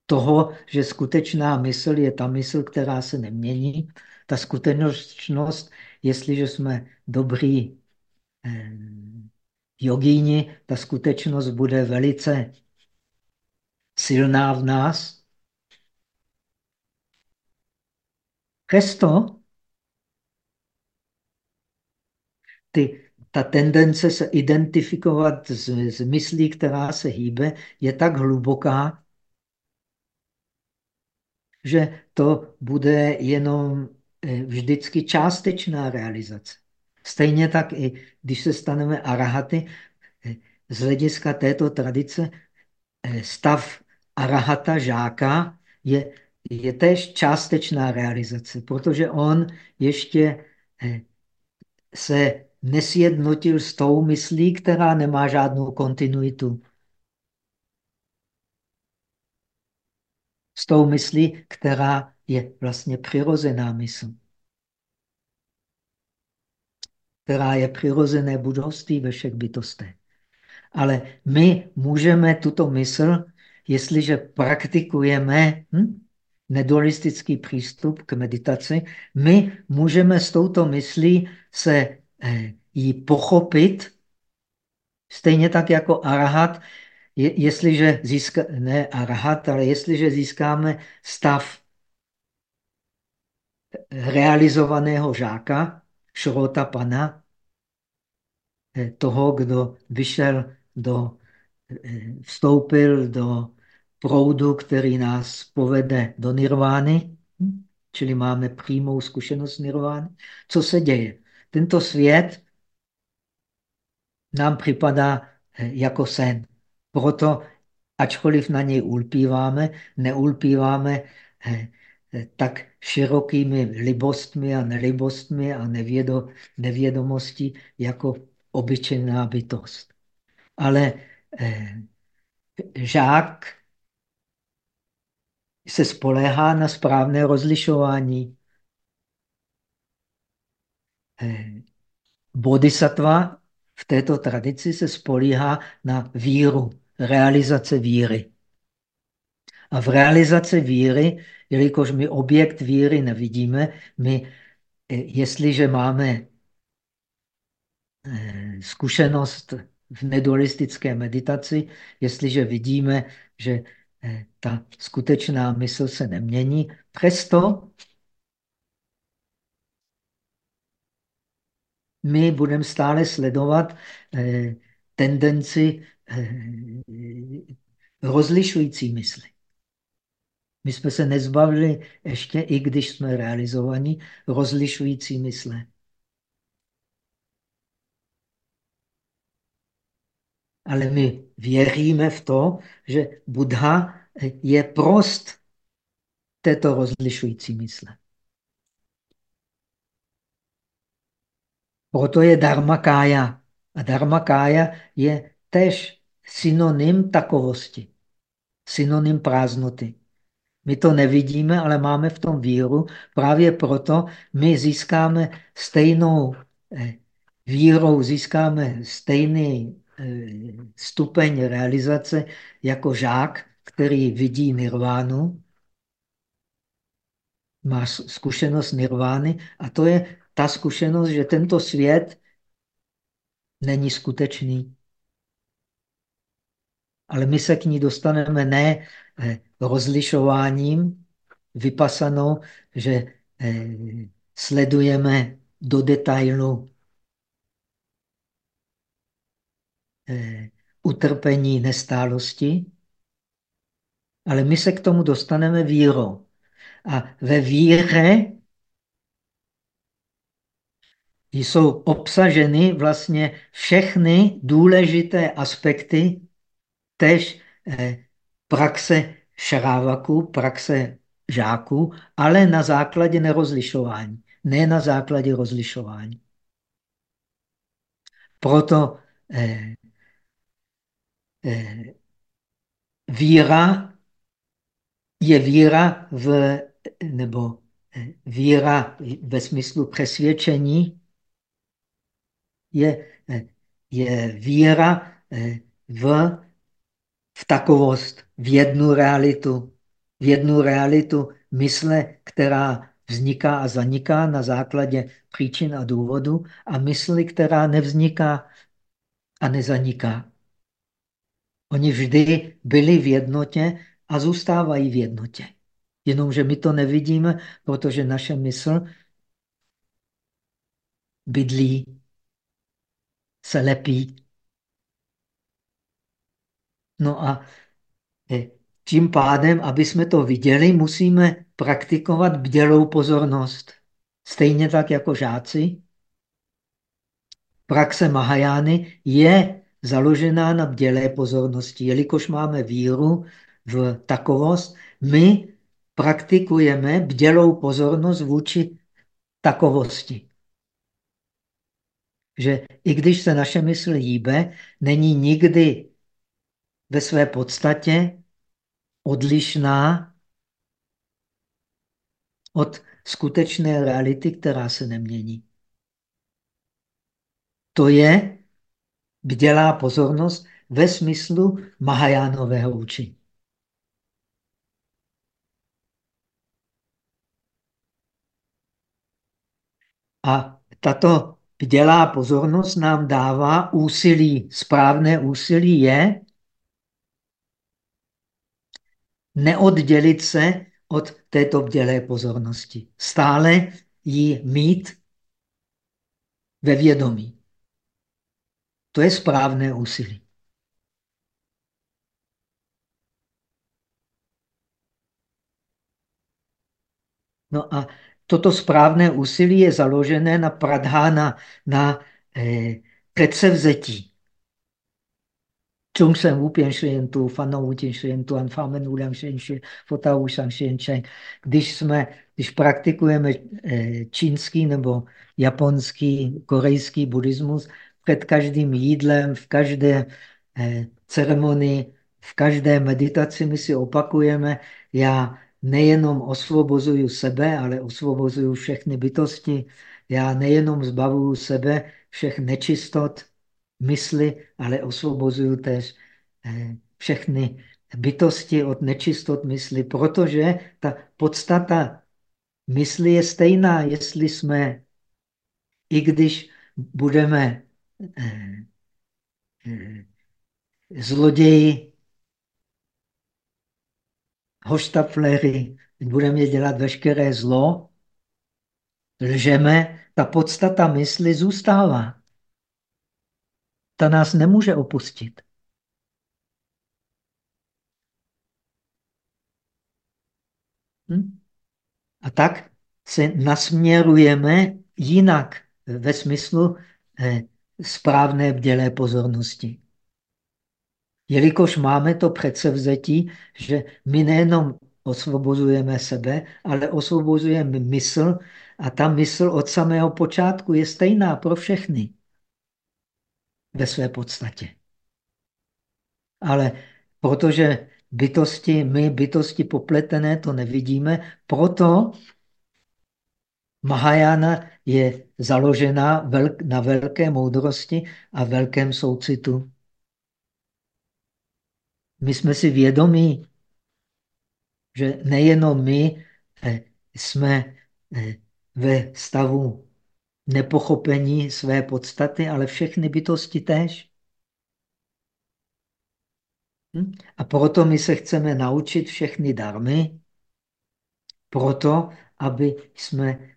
A: toho, že skutečná mysl je ta mysl, která se nemění. Ta skutečnost, jestliže jsme dobrý eh, jogíni, ta skutečnost bude velice silná v nás, Přesto ty, ta tendence se identifikovat s, s myslí, která se hýbe, je tak hluboká, že to bude jenom eh, vždycky částečná realizace. Stejně tak i když se staneme arahaty, eh, z hlediska této tradice eh, stav arahata žáka je je též částečná realizace, protože on ještě eh, se nesjednotil s tou myslí, která nemá žádnou kontinuitu. S tou myslí, která je vlastně přirozená mysl. Která je přirozené budovství ve všech bytostech. Ale my můžeme tuto mysl, jestliže praktikujeme hm, nedualistický přístup k meditaci, my můžeme s touto myslí se eh, jí pochopit, stejně tak jako arahat, je, jestliže získá, ne arahat, ale jestliže získáme stav realizovaného žáka, šrota pana, eh, toho, kdo vyšel do, eh, vstoupil do proudu, který nás povede do nirvány, čili máme přímou zkušenost nirvány. Co se děje? Tento svět nám připadá eh, jako sen. Proto, ačkoliv na něj ulpíváme, neulpíváme eh, eh, tak širokými libostmi a nelibostmi a nevědo, nevědomostí jako obyčejná bytost. Ale žák se spoléhá na správné rozlišování. Eh, bodhisattva v této tradici se spolíhá na víru, realizace víry. A v realizaci víry, jelikož my objekt víry nevidíme, my, eh, jestliže máme eh, zkušenost v nedualistické meditaci, jestliže vidíme, že ta skutečná mysl se nemění. Přesto my budeme stále sledovat eh, tendenci eh, rozlišující mysli. My jsme se nezbavili ještě, i když jsme realizovaní, rozlišující mysle. Ale my věříme v to, že Buddha je prost této rozlišující mysle. Proto je dharma kája. A dharma kája je tež synonym takovosti. synonym prázdnoty. My to nevidíme, ale máme v tom víru. Právě proto my získáme stejnou eh, vírou, získáme stejný stupeň realizace jako žák, který vidí nirvánu, má zkušenost nirvány a to je ta zkušenost, že tento svět není skutečný. Ale my se k ní dostaneme ne eh, rozlišováním, vypasanou, že eh, sledujeme do detailu eh, utrpení nestálosti, ale my se k tomu dostaneme vírou. A ve víře jsou obsaženy vlastně všechny důležité aspekty tež eh, praxe šrávaku, praxe žáků, ale na základě nerozlišování, ne na základě rozlišování. Proto eh, víra je víra v, nebo eh, víra ve smyslu přesvědčení je, eh, je víra eh, v, v takovost, v jednu realitu, v jednu realitu mysle, která vzniká a zaniká na základě příčin a důvodu a mysli, která nevzniká a nezaniká. Oni vždy byli v jednotě a zůstávají v jednotě. Jenomže my to nevidíme, protože naše mysl bydlí, se lepí. No a e, tím pádem, aby jsme to viděli, musíme praktikovat bdělou pozornost. Stejně tak jako žáci. Praxe Mahajány je založená na bdělé pozornosti. Jelikož máme víru, v takovost, my praktikujeme bdělou pozornost vůči takovosti. Že i když se naše mysl hýbe, není nikdy ve své podstatě odlišná od skutečné reality, která se nemění. To je bdělá pozornost ve smyslu Mahajánového učení. A tato bdělá pozornost nám dává úsilí. Správné úsilí je neoddělit se od této bdělé pozornosti. Stále ji mít ve vědomí. To je správné úsilí. No a toto správné úsilí je založené na pradhána, na eh, předsevzetí. Chung Sen Wu Pian Shen Tu, Fan Wu Tin Shen Tu, An Famen Wu Liang Shen Shen, Fota Wu Shang Shen Chen. Když, jsme, když praktikujeme eh, čínský nebo japonský, korejský buddhismus, před každým jídlem, v každé eh, ceremonii, v každé meditaci my si opakujeme, já nejenom osvobozuju sebe, ale osvobozuju všechny bytosti. Já nejenom zbavuju sebe všech nečistot mysli, ale osvobozuju též eh, všechny bytosti od nečistot mysli, protože ta podstata mysli je stejná, jestli jsme, i když budeme zloději, hoštaplery, budeme dělat veškeré zlo, lžeme, ta podstata mysli zůstává. Ta nás nemůže opustit. Hm? A tak se nasměrujeme jinak ve smyslu eh, správné bdělé pozornosti. Jelikož máme to předsevzetí, že my nejenom osvobozujeme sebe, ale osvobozujeme mysl a ta mysl od samého počátku je stejná pro všechny ve své podstatě. Ale protože bytosti, my bytosti popletené to nevidíme, proto Mahajana je založená na velké moudrosti a velkém soucitu. My jsme si vědomí, že nejenom my eh, jsme eh, ve stavu nepochopení své podstaty, ale všechny bytosti též. Hm? A proto my se chceme naučit všechny darmy, proto, aby jsme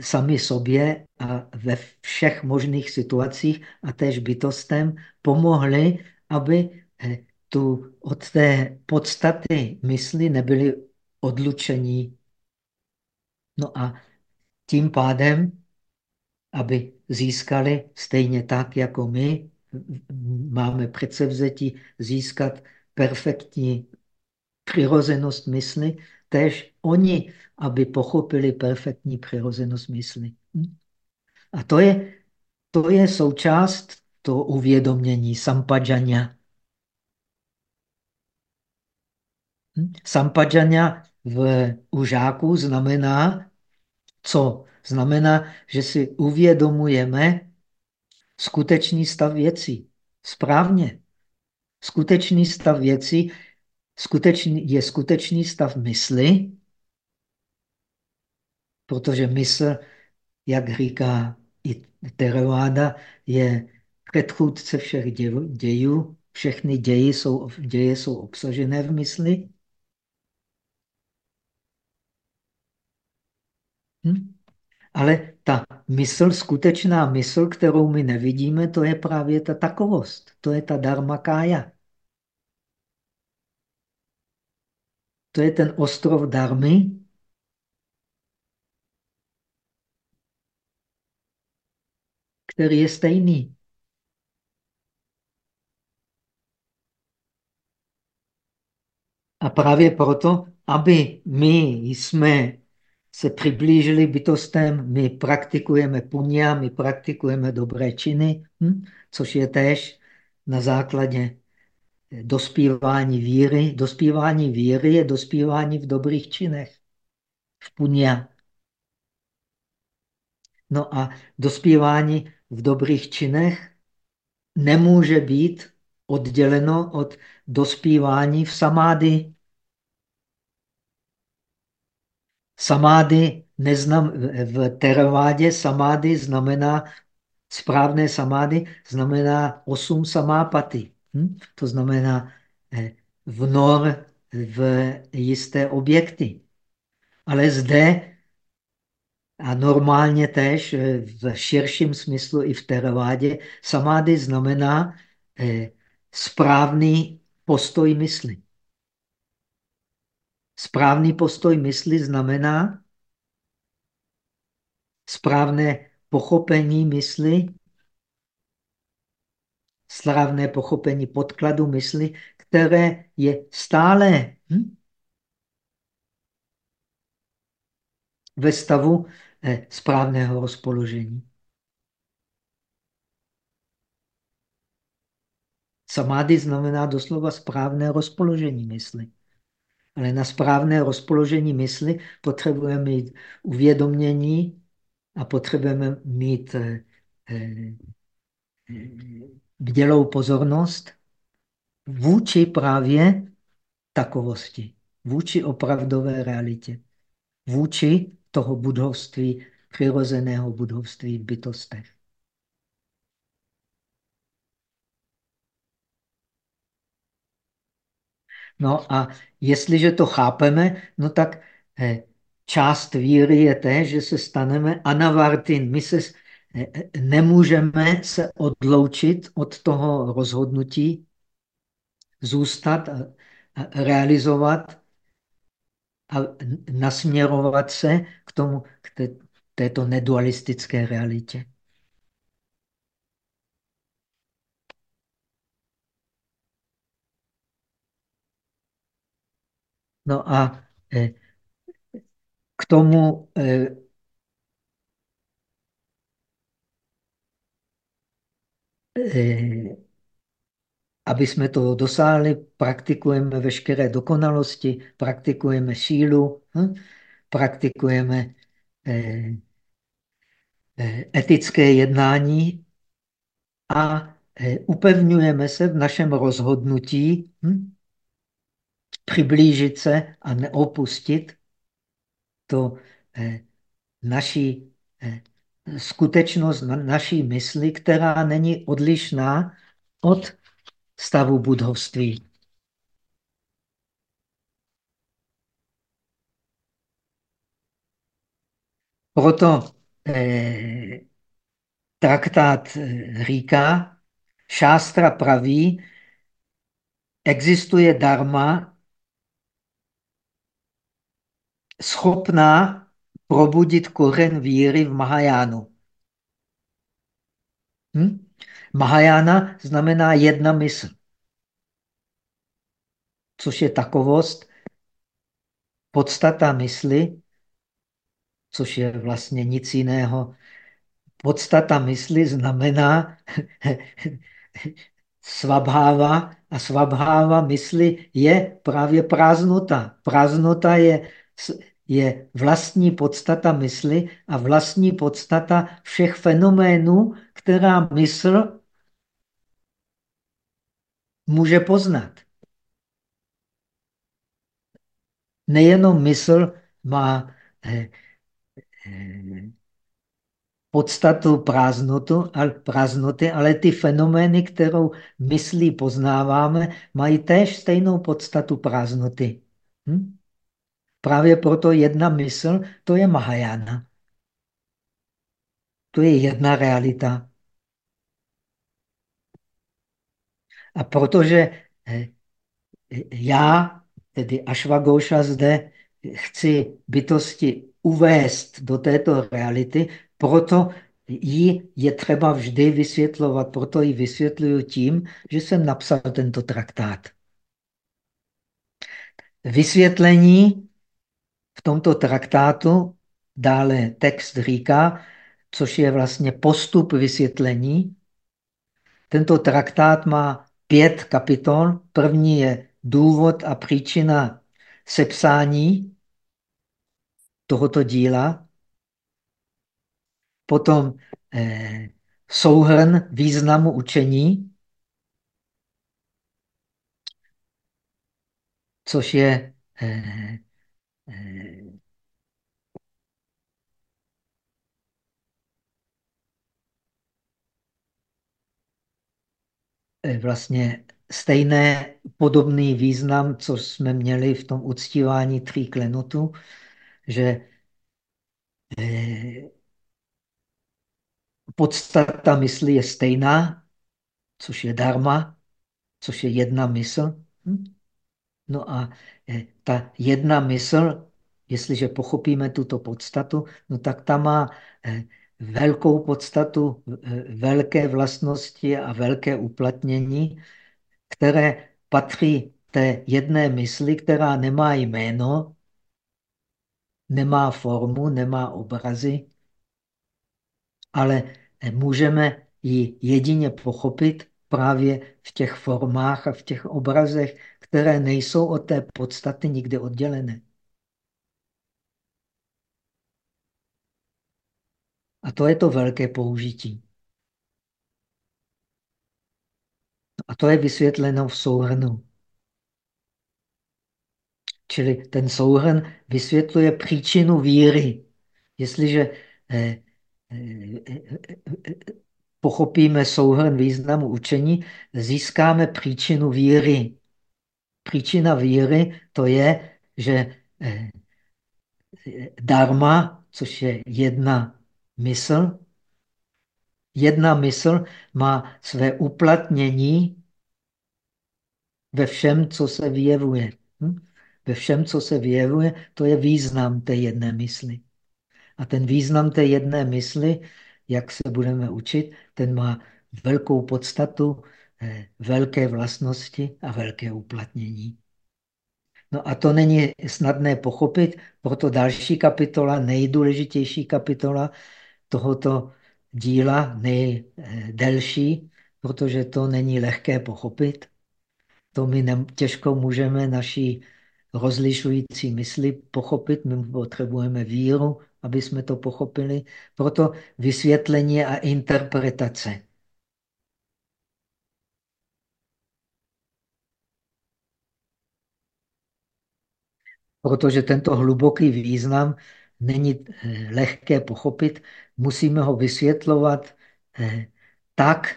A: sami sobě a ve všech možných situacích a též bytostem pomohli, aby eh, tu od té podstaty mysli nebyli odlučení. No a tím pádem, aby získali stejně tak, jako my, máme předsevzetí získat perfektní přirozenost mysli, tež oni, aby pochopili perfektní přirozenost mysli. Hm? A to je, to je součást toho uvědomění sampajanya. Hm? Sampajanya v, užáku znamená, co? Znamená, že si uvědomujeme skutečný stav věcí. Správně. Skutečný stav věcí skutečný, je skutečný stav mysli, protože mysl, jak říká i Theravada, je předchůdce všech dějů. Všechny děje jsou, děje jsou obsažené v mysli. Hm? Ale ta mysl, skutečná mysl, kterou my nevidíme, to je právě ta takovost. To je ta dharma To je ten ostrov darmy. který je stejný. A právě proto, aby my jsme se přiblížili bytostem, my praktikujeme punya, my praktikujeme dobré činy, hm? což je též na základě dospívání víry. Dospívání víry je dospívání v dobrých činech, v punya. No a dospívání v dobrých činech nemůže být odděleno od dospívání v samády. Samády neznam, v teravádě samády znamená, správné samády znamená osm samápaty. Hm? To znamená eh, vnor v jisté objekty. Ale zde a normálně tež eh, v širším smyslu i v teravádě samády znamená eh, správný postoj mysli. Správný postoj mysli znamená správné pochopení mysli, správné pochopení podkladu mysli, které je stále hm? ve stavu eh, správného rozpoložení. Samády znamená doslova správné rozpoložení mysli. Ale na správné rozpoložení mysli potřebujeme mít uvědomění a potřebujeme mít eh, eh, bdělou pozornost vůči právě takovosti, vůči opravdové realitě, vůči toho budovství, přirozeného budovství v bytostech. No a jestliže to chápeme, no tak eh, část víry je té, že se staneme anavartin. My se nemůžeme se odloučit od toho rozhodnutí, zůstat a realizovat a nasměrovat se k tomu, k té, této nedualistické realitě. No a eh, k tomu eh, eh, aby jsme to dosáhli, praktikujeme veškeré dokonalosti, praktikujeme sílu, hm? praktikujeme eh, eh, etické jednání a eh, upevňujeme se v našem rozhodnutí hm? přiblížit se a neopustit to eh, naší eh, skutečnost na naší mysli, která není odlišná od stavu budhovství. Proto eh, traktát eh, říká, šástra praví, existuje dharma schopná probudit kořen víry v Mahajánu. Hm? Mahajána znamená jedna mysl, což je takovost, podstata mysli, což je vlastně nic jiného. Podstata mysli znamená svabháva a svabháva mysli je právě prázdnota. Prázdnota je, je vlastní podstata mysli a vlastní podstata všech fenoménů, která mysl může poznat. Nejenom mysl má eh, eh, podstatu prázdnotu, ale, prázdnoty, ale ty fenomény, kterou myslí poznáváme, mají též stejnou podstatu prázdnoty. Hm? Právě proto jedna mysl, to je Mahajana. To je jedna realita. A protože eh, já, tedy Ashwagosha zde, chci bytosti uvést do této reality, proto ji je třeba vždy vysvětlovat. Proto ji vysvětluju tím, že jsem napsal tento traktát. Vysvětlení tomto traktátu dále text říká, což je vlastně postup vysvětlení. Tento traktát má pět kapitol. První je důvod a příčina sepsání tohoto díla. Potom eh, souhrn významu učení, což je eh, vlastně stejné podobný význam, co jsme měli v tom uctívání tří klenotů, že eh, podstata mysli je stejná, což je dharma, což je jedna mysl. Hm? No a eh, ta jedna mysl, jestliže pochopíme tuto podstatu, no tak ta má eh, velkou podstatu, eh, velké vlastnosti a velké uplatnění, které patří té jedné mysli, která nemá jméno, nemá formu, nemá obrazy, ale můžeme ji jedině pochopit právě v těch formách a v těch obrazech, které nejsou od té podstaty nikdy oddělené. A to je to velké použití. A to je vysvětleno v souhrnu. Čili ten souhrn vysvětluje příčinu víry. Jestliže eh, pochopíme souhrn významu učení, získáme příčinu víry. Příčina víry to je, že eh, dharma, což je jedna mysl, jedna mysl má své uplatnění ve všem, co se vyjevuje. Hm? Ve všem, co se vyjevuje, to je význam té jedné mysli. A ten význam té jedné mysli, jak se budeme učit, ten má velkou podstatu, velké vlastnosti a velké uplatnění. No a to není snadné pochopit, proto další kapitola, nejdůležitější kapitola tohoto díla, nejdelší, protože to není lehké pochopit. To my těžko můžeme naší rozlišující mysli pochopit. My potřebujeme víru, aby jsme to pochopili. Proto vysvětlení a interpretace. Protože tento hluboký význam není eh, lehké pochopit, musíme ho vysvětlovat eh, tak,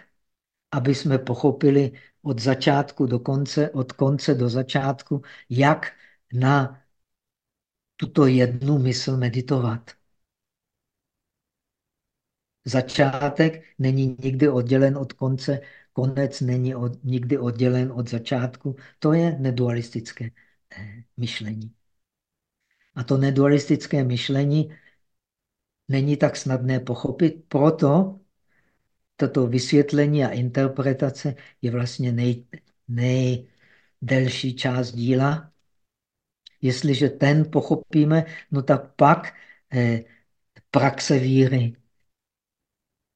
A: aby jsme pochopili od začátku do konce, od konce do začátku, jak na tuto jednu mysl meditovat. Začátek není nikdy oddělen od konce, konec není od, nikdy oddělen od začátku. To je nedualistické eh, myšlení. A to nedualistické myšlení není tak snadné pochopit, proto toto vysvětlení a interpretace je vlastně nej, nejdelší část díla. Jestliže ten pochopíme, no tak pak eh, praxe víry.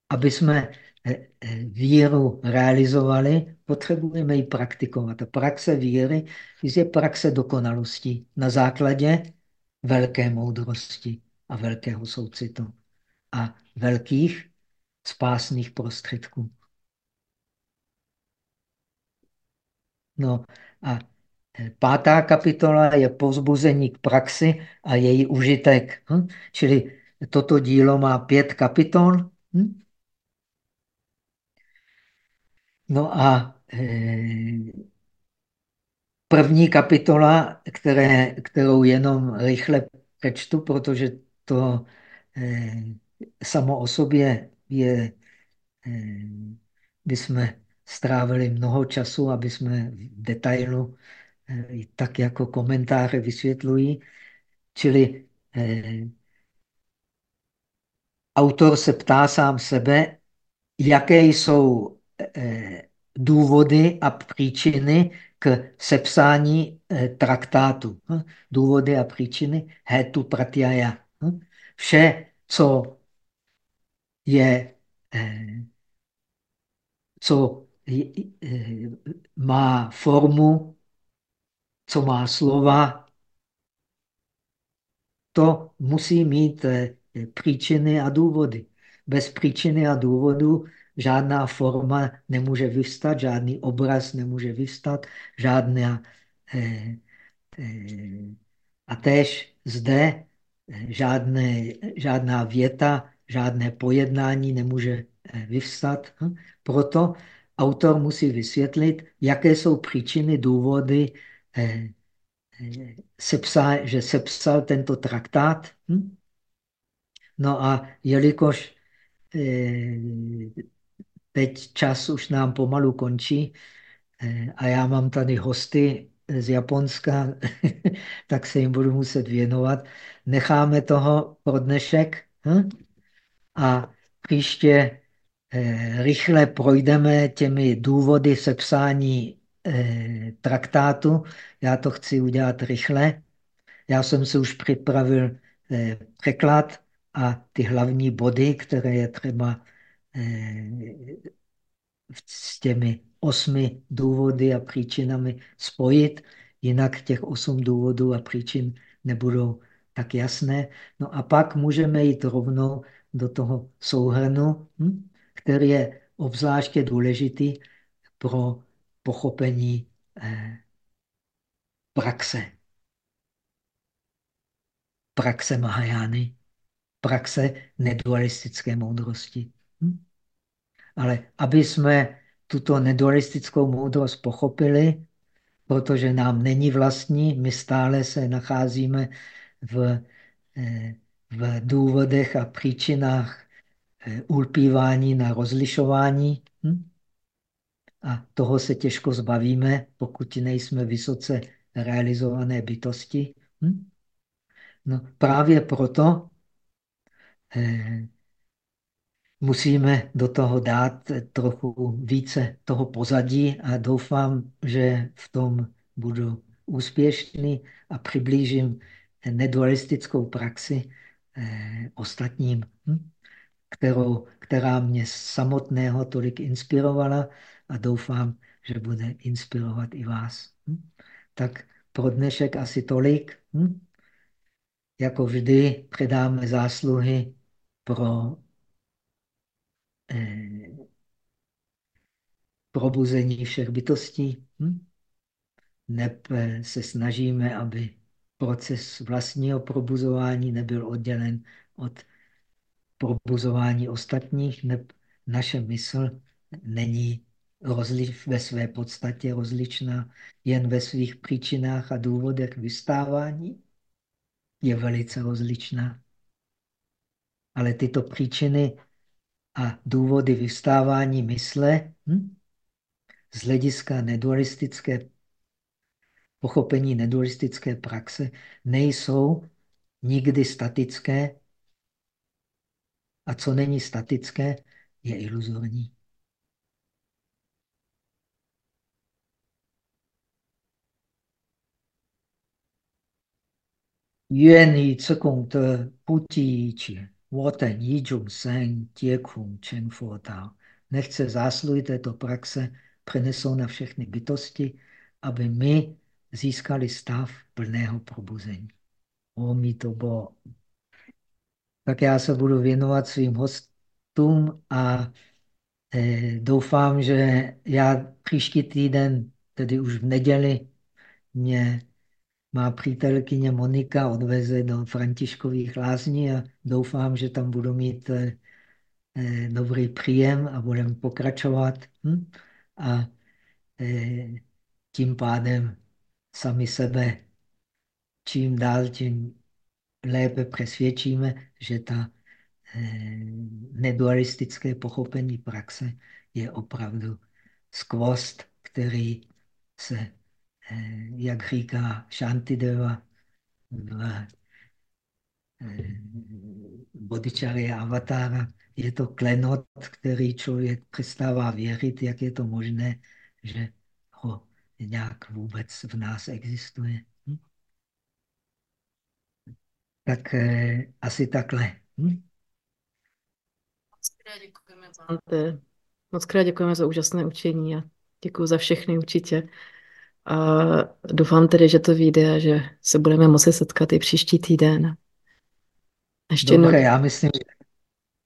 A: Aby jsme eh, eh, víru realizovali, potřebujeme ji praktikovat. A praxe víry je praxe dokonalosti na základě velké moudrosti a velkého soucitu a velkých spásných prostředků. No a e, pátá kapitola je povzbuzení k praxi a její užitek. Hm? Čili toto dílo má pět kapitol. Hm? No a e, první kapitola, které, kterou jenom rychle přečtu, protože to eh, samo o sobě je, eh, by jsme strávili mnoho času, aby jsme v detailu, eh, tak jako komentáře vysvětlují. Čili eh, autor se ptá sám sebe, jaké jsou eh, důvody a příčiny k sepsání eh, traktátu. Hm? Důvody a příčiny hetu pratyaya. Hm? Vše, co je, eh, co eh, má formu, co má slova, to musí mít příčiny a důvody. Bez příčiny a důvodu žádná forma nemůže vyvstat, žádný obraz nemůže vyvstat, žádná... Eh, eh, a též zde eh, žádné, žádná věta, žádné pojednání nemůže eh, vyvstat. Hm? Proto autor musí vysvětlit, jaké jsou příčiny, důvody, eh, sepsal, že sepsal tento traktát. Hm? No a jelikož teď čas už nám pomalu končí eh, a já mám tady hosty z Japonska, tak se jim budu muset věnovat. Necháme toho pro dnešek hm? a příště eh, rychle projdeme těmi důvody sepsání eh, traktátu. Já to chci udělat rychle. Já jsem si už připravil překlad a ty hlavní body, které je třeba Eh, s těmi osmi důvody a příčinami spojit, jinak těch osm důvodů a příčin nebudou tak jasné. No a pak můžeme jít rovnou do toho souhrnu, hm, který je obzvláště důležitý pro pochopení eh, praxe. Praxe Mahajány, praxe nedualistické moudrosti. Ale aby jsme tuto nedualistickou moudrost pochopili, protože nám není vlastní, my stále se nacházíme v, eh, v důvodech a příčinách eh, ulpívání na rozlišování. Hm? A toho se těžko zbavíme, pokud nejsme vysoce realizované bytosti. Hm? No, právě proto eh, musíme do toho dát trochu více toho pozadí a doufám, že v tom budu úspěšný a přiblížím nedualistickou praxi eh, ostatním, hm? kterou, která mě samotného tolik inspirovala a doufám, že bude inspirovat i vás. Hm? Tak pro dnešek asi tolik. Hm? Jako vždy předáme zásluhy pro probuzení všech bytostí. Hm? Neb se snažíme, aby proces vlastního probuzování nebyl oddělen od probuzování ostatních, neb naše mysl není ve své podstatě rozličná, jen ve svých příčinách a důvodech vystávání je velice rozličná. Ale tyto příčiny a důvody vystávání mysle hm? z hlediska nedualistické pochopení nedualistické praxe nejsou nikdy statické a co není statické, je iluzorní. Yuan yi zhi de bu ji. 我等一众生皆空成佛道。Nechce zásluhy této praxe přenesou na všechny bytosti, aby my získali stav plného probuzení. Omí to bo. Tak já se budu věnovat svým hostům a eh, doufám, že já příští týden, tedy už v neděli, mě má přítelkyně Monika odveze do Františkových lázní a doufám, že tam budu mít eh, eh, dobrý příjem a budeme pokračovat. Hm? A eh, tím pádem sami sebe čím dál, tím lépe přesvědčíme, že ta nedualistické pochopení praxe je opravdu skvost, který se jak říká Shantideva v eh, Bodhicharya Avatara, je to klenot, který člověk přestává věřit, jak je to možné, že ho nějak vůbec v nás existuje. Hm? Tak eh, asi takhle. Hm?
B: Moc krát děkujeme za úžasné učení a děkuji za všechny určitě. A doufám tedy, že to vyjde a že se budeme moci setkat i příští týden.
A: Ještě Dobře, jednou... já myslím, že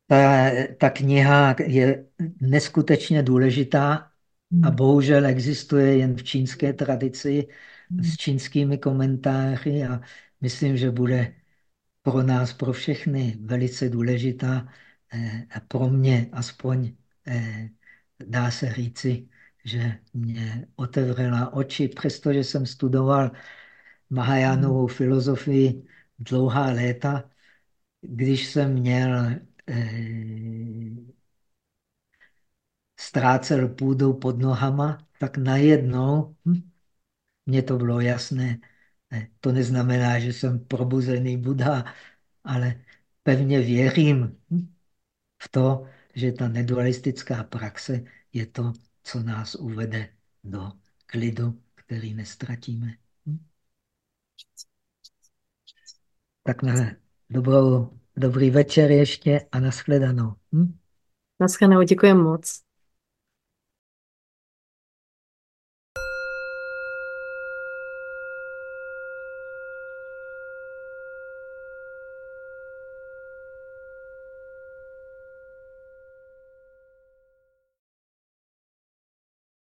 A: ta, ta kniha je neskutečně důležitá a hmm. bohužel existuje jen v čínské tradici s hmm. čínskými komentáři a myslím, že bude pro nás, pro všechny velice důležitá eh, a pro mě aspoň eh, dá se říci, že mě otevřela oči, přestože jsem studoval Mahajánovou filozofii dlouhá léta, když jsem měl eh, ztrácel půdu pod nohama, tak najednou hm, mně to bylo jasné. Eh, to neznamená, že jsem probuzený Buddha, ale pevně věřím hm, v to, že ta nedualistická praxe je to, co nás uvede do klidu, který nestratíme. Hm? Tak na dobrou, dobrý večer ještě a nashledanou. Hm?
B: Nashledanou, děkuji moc.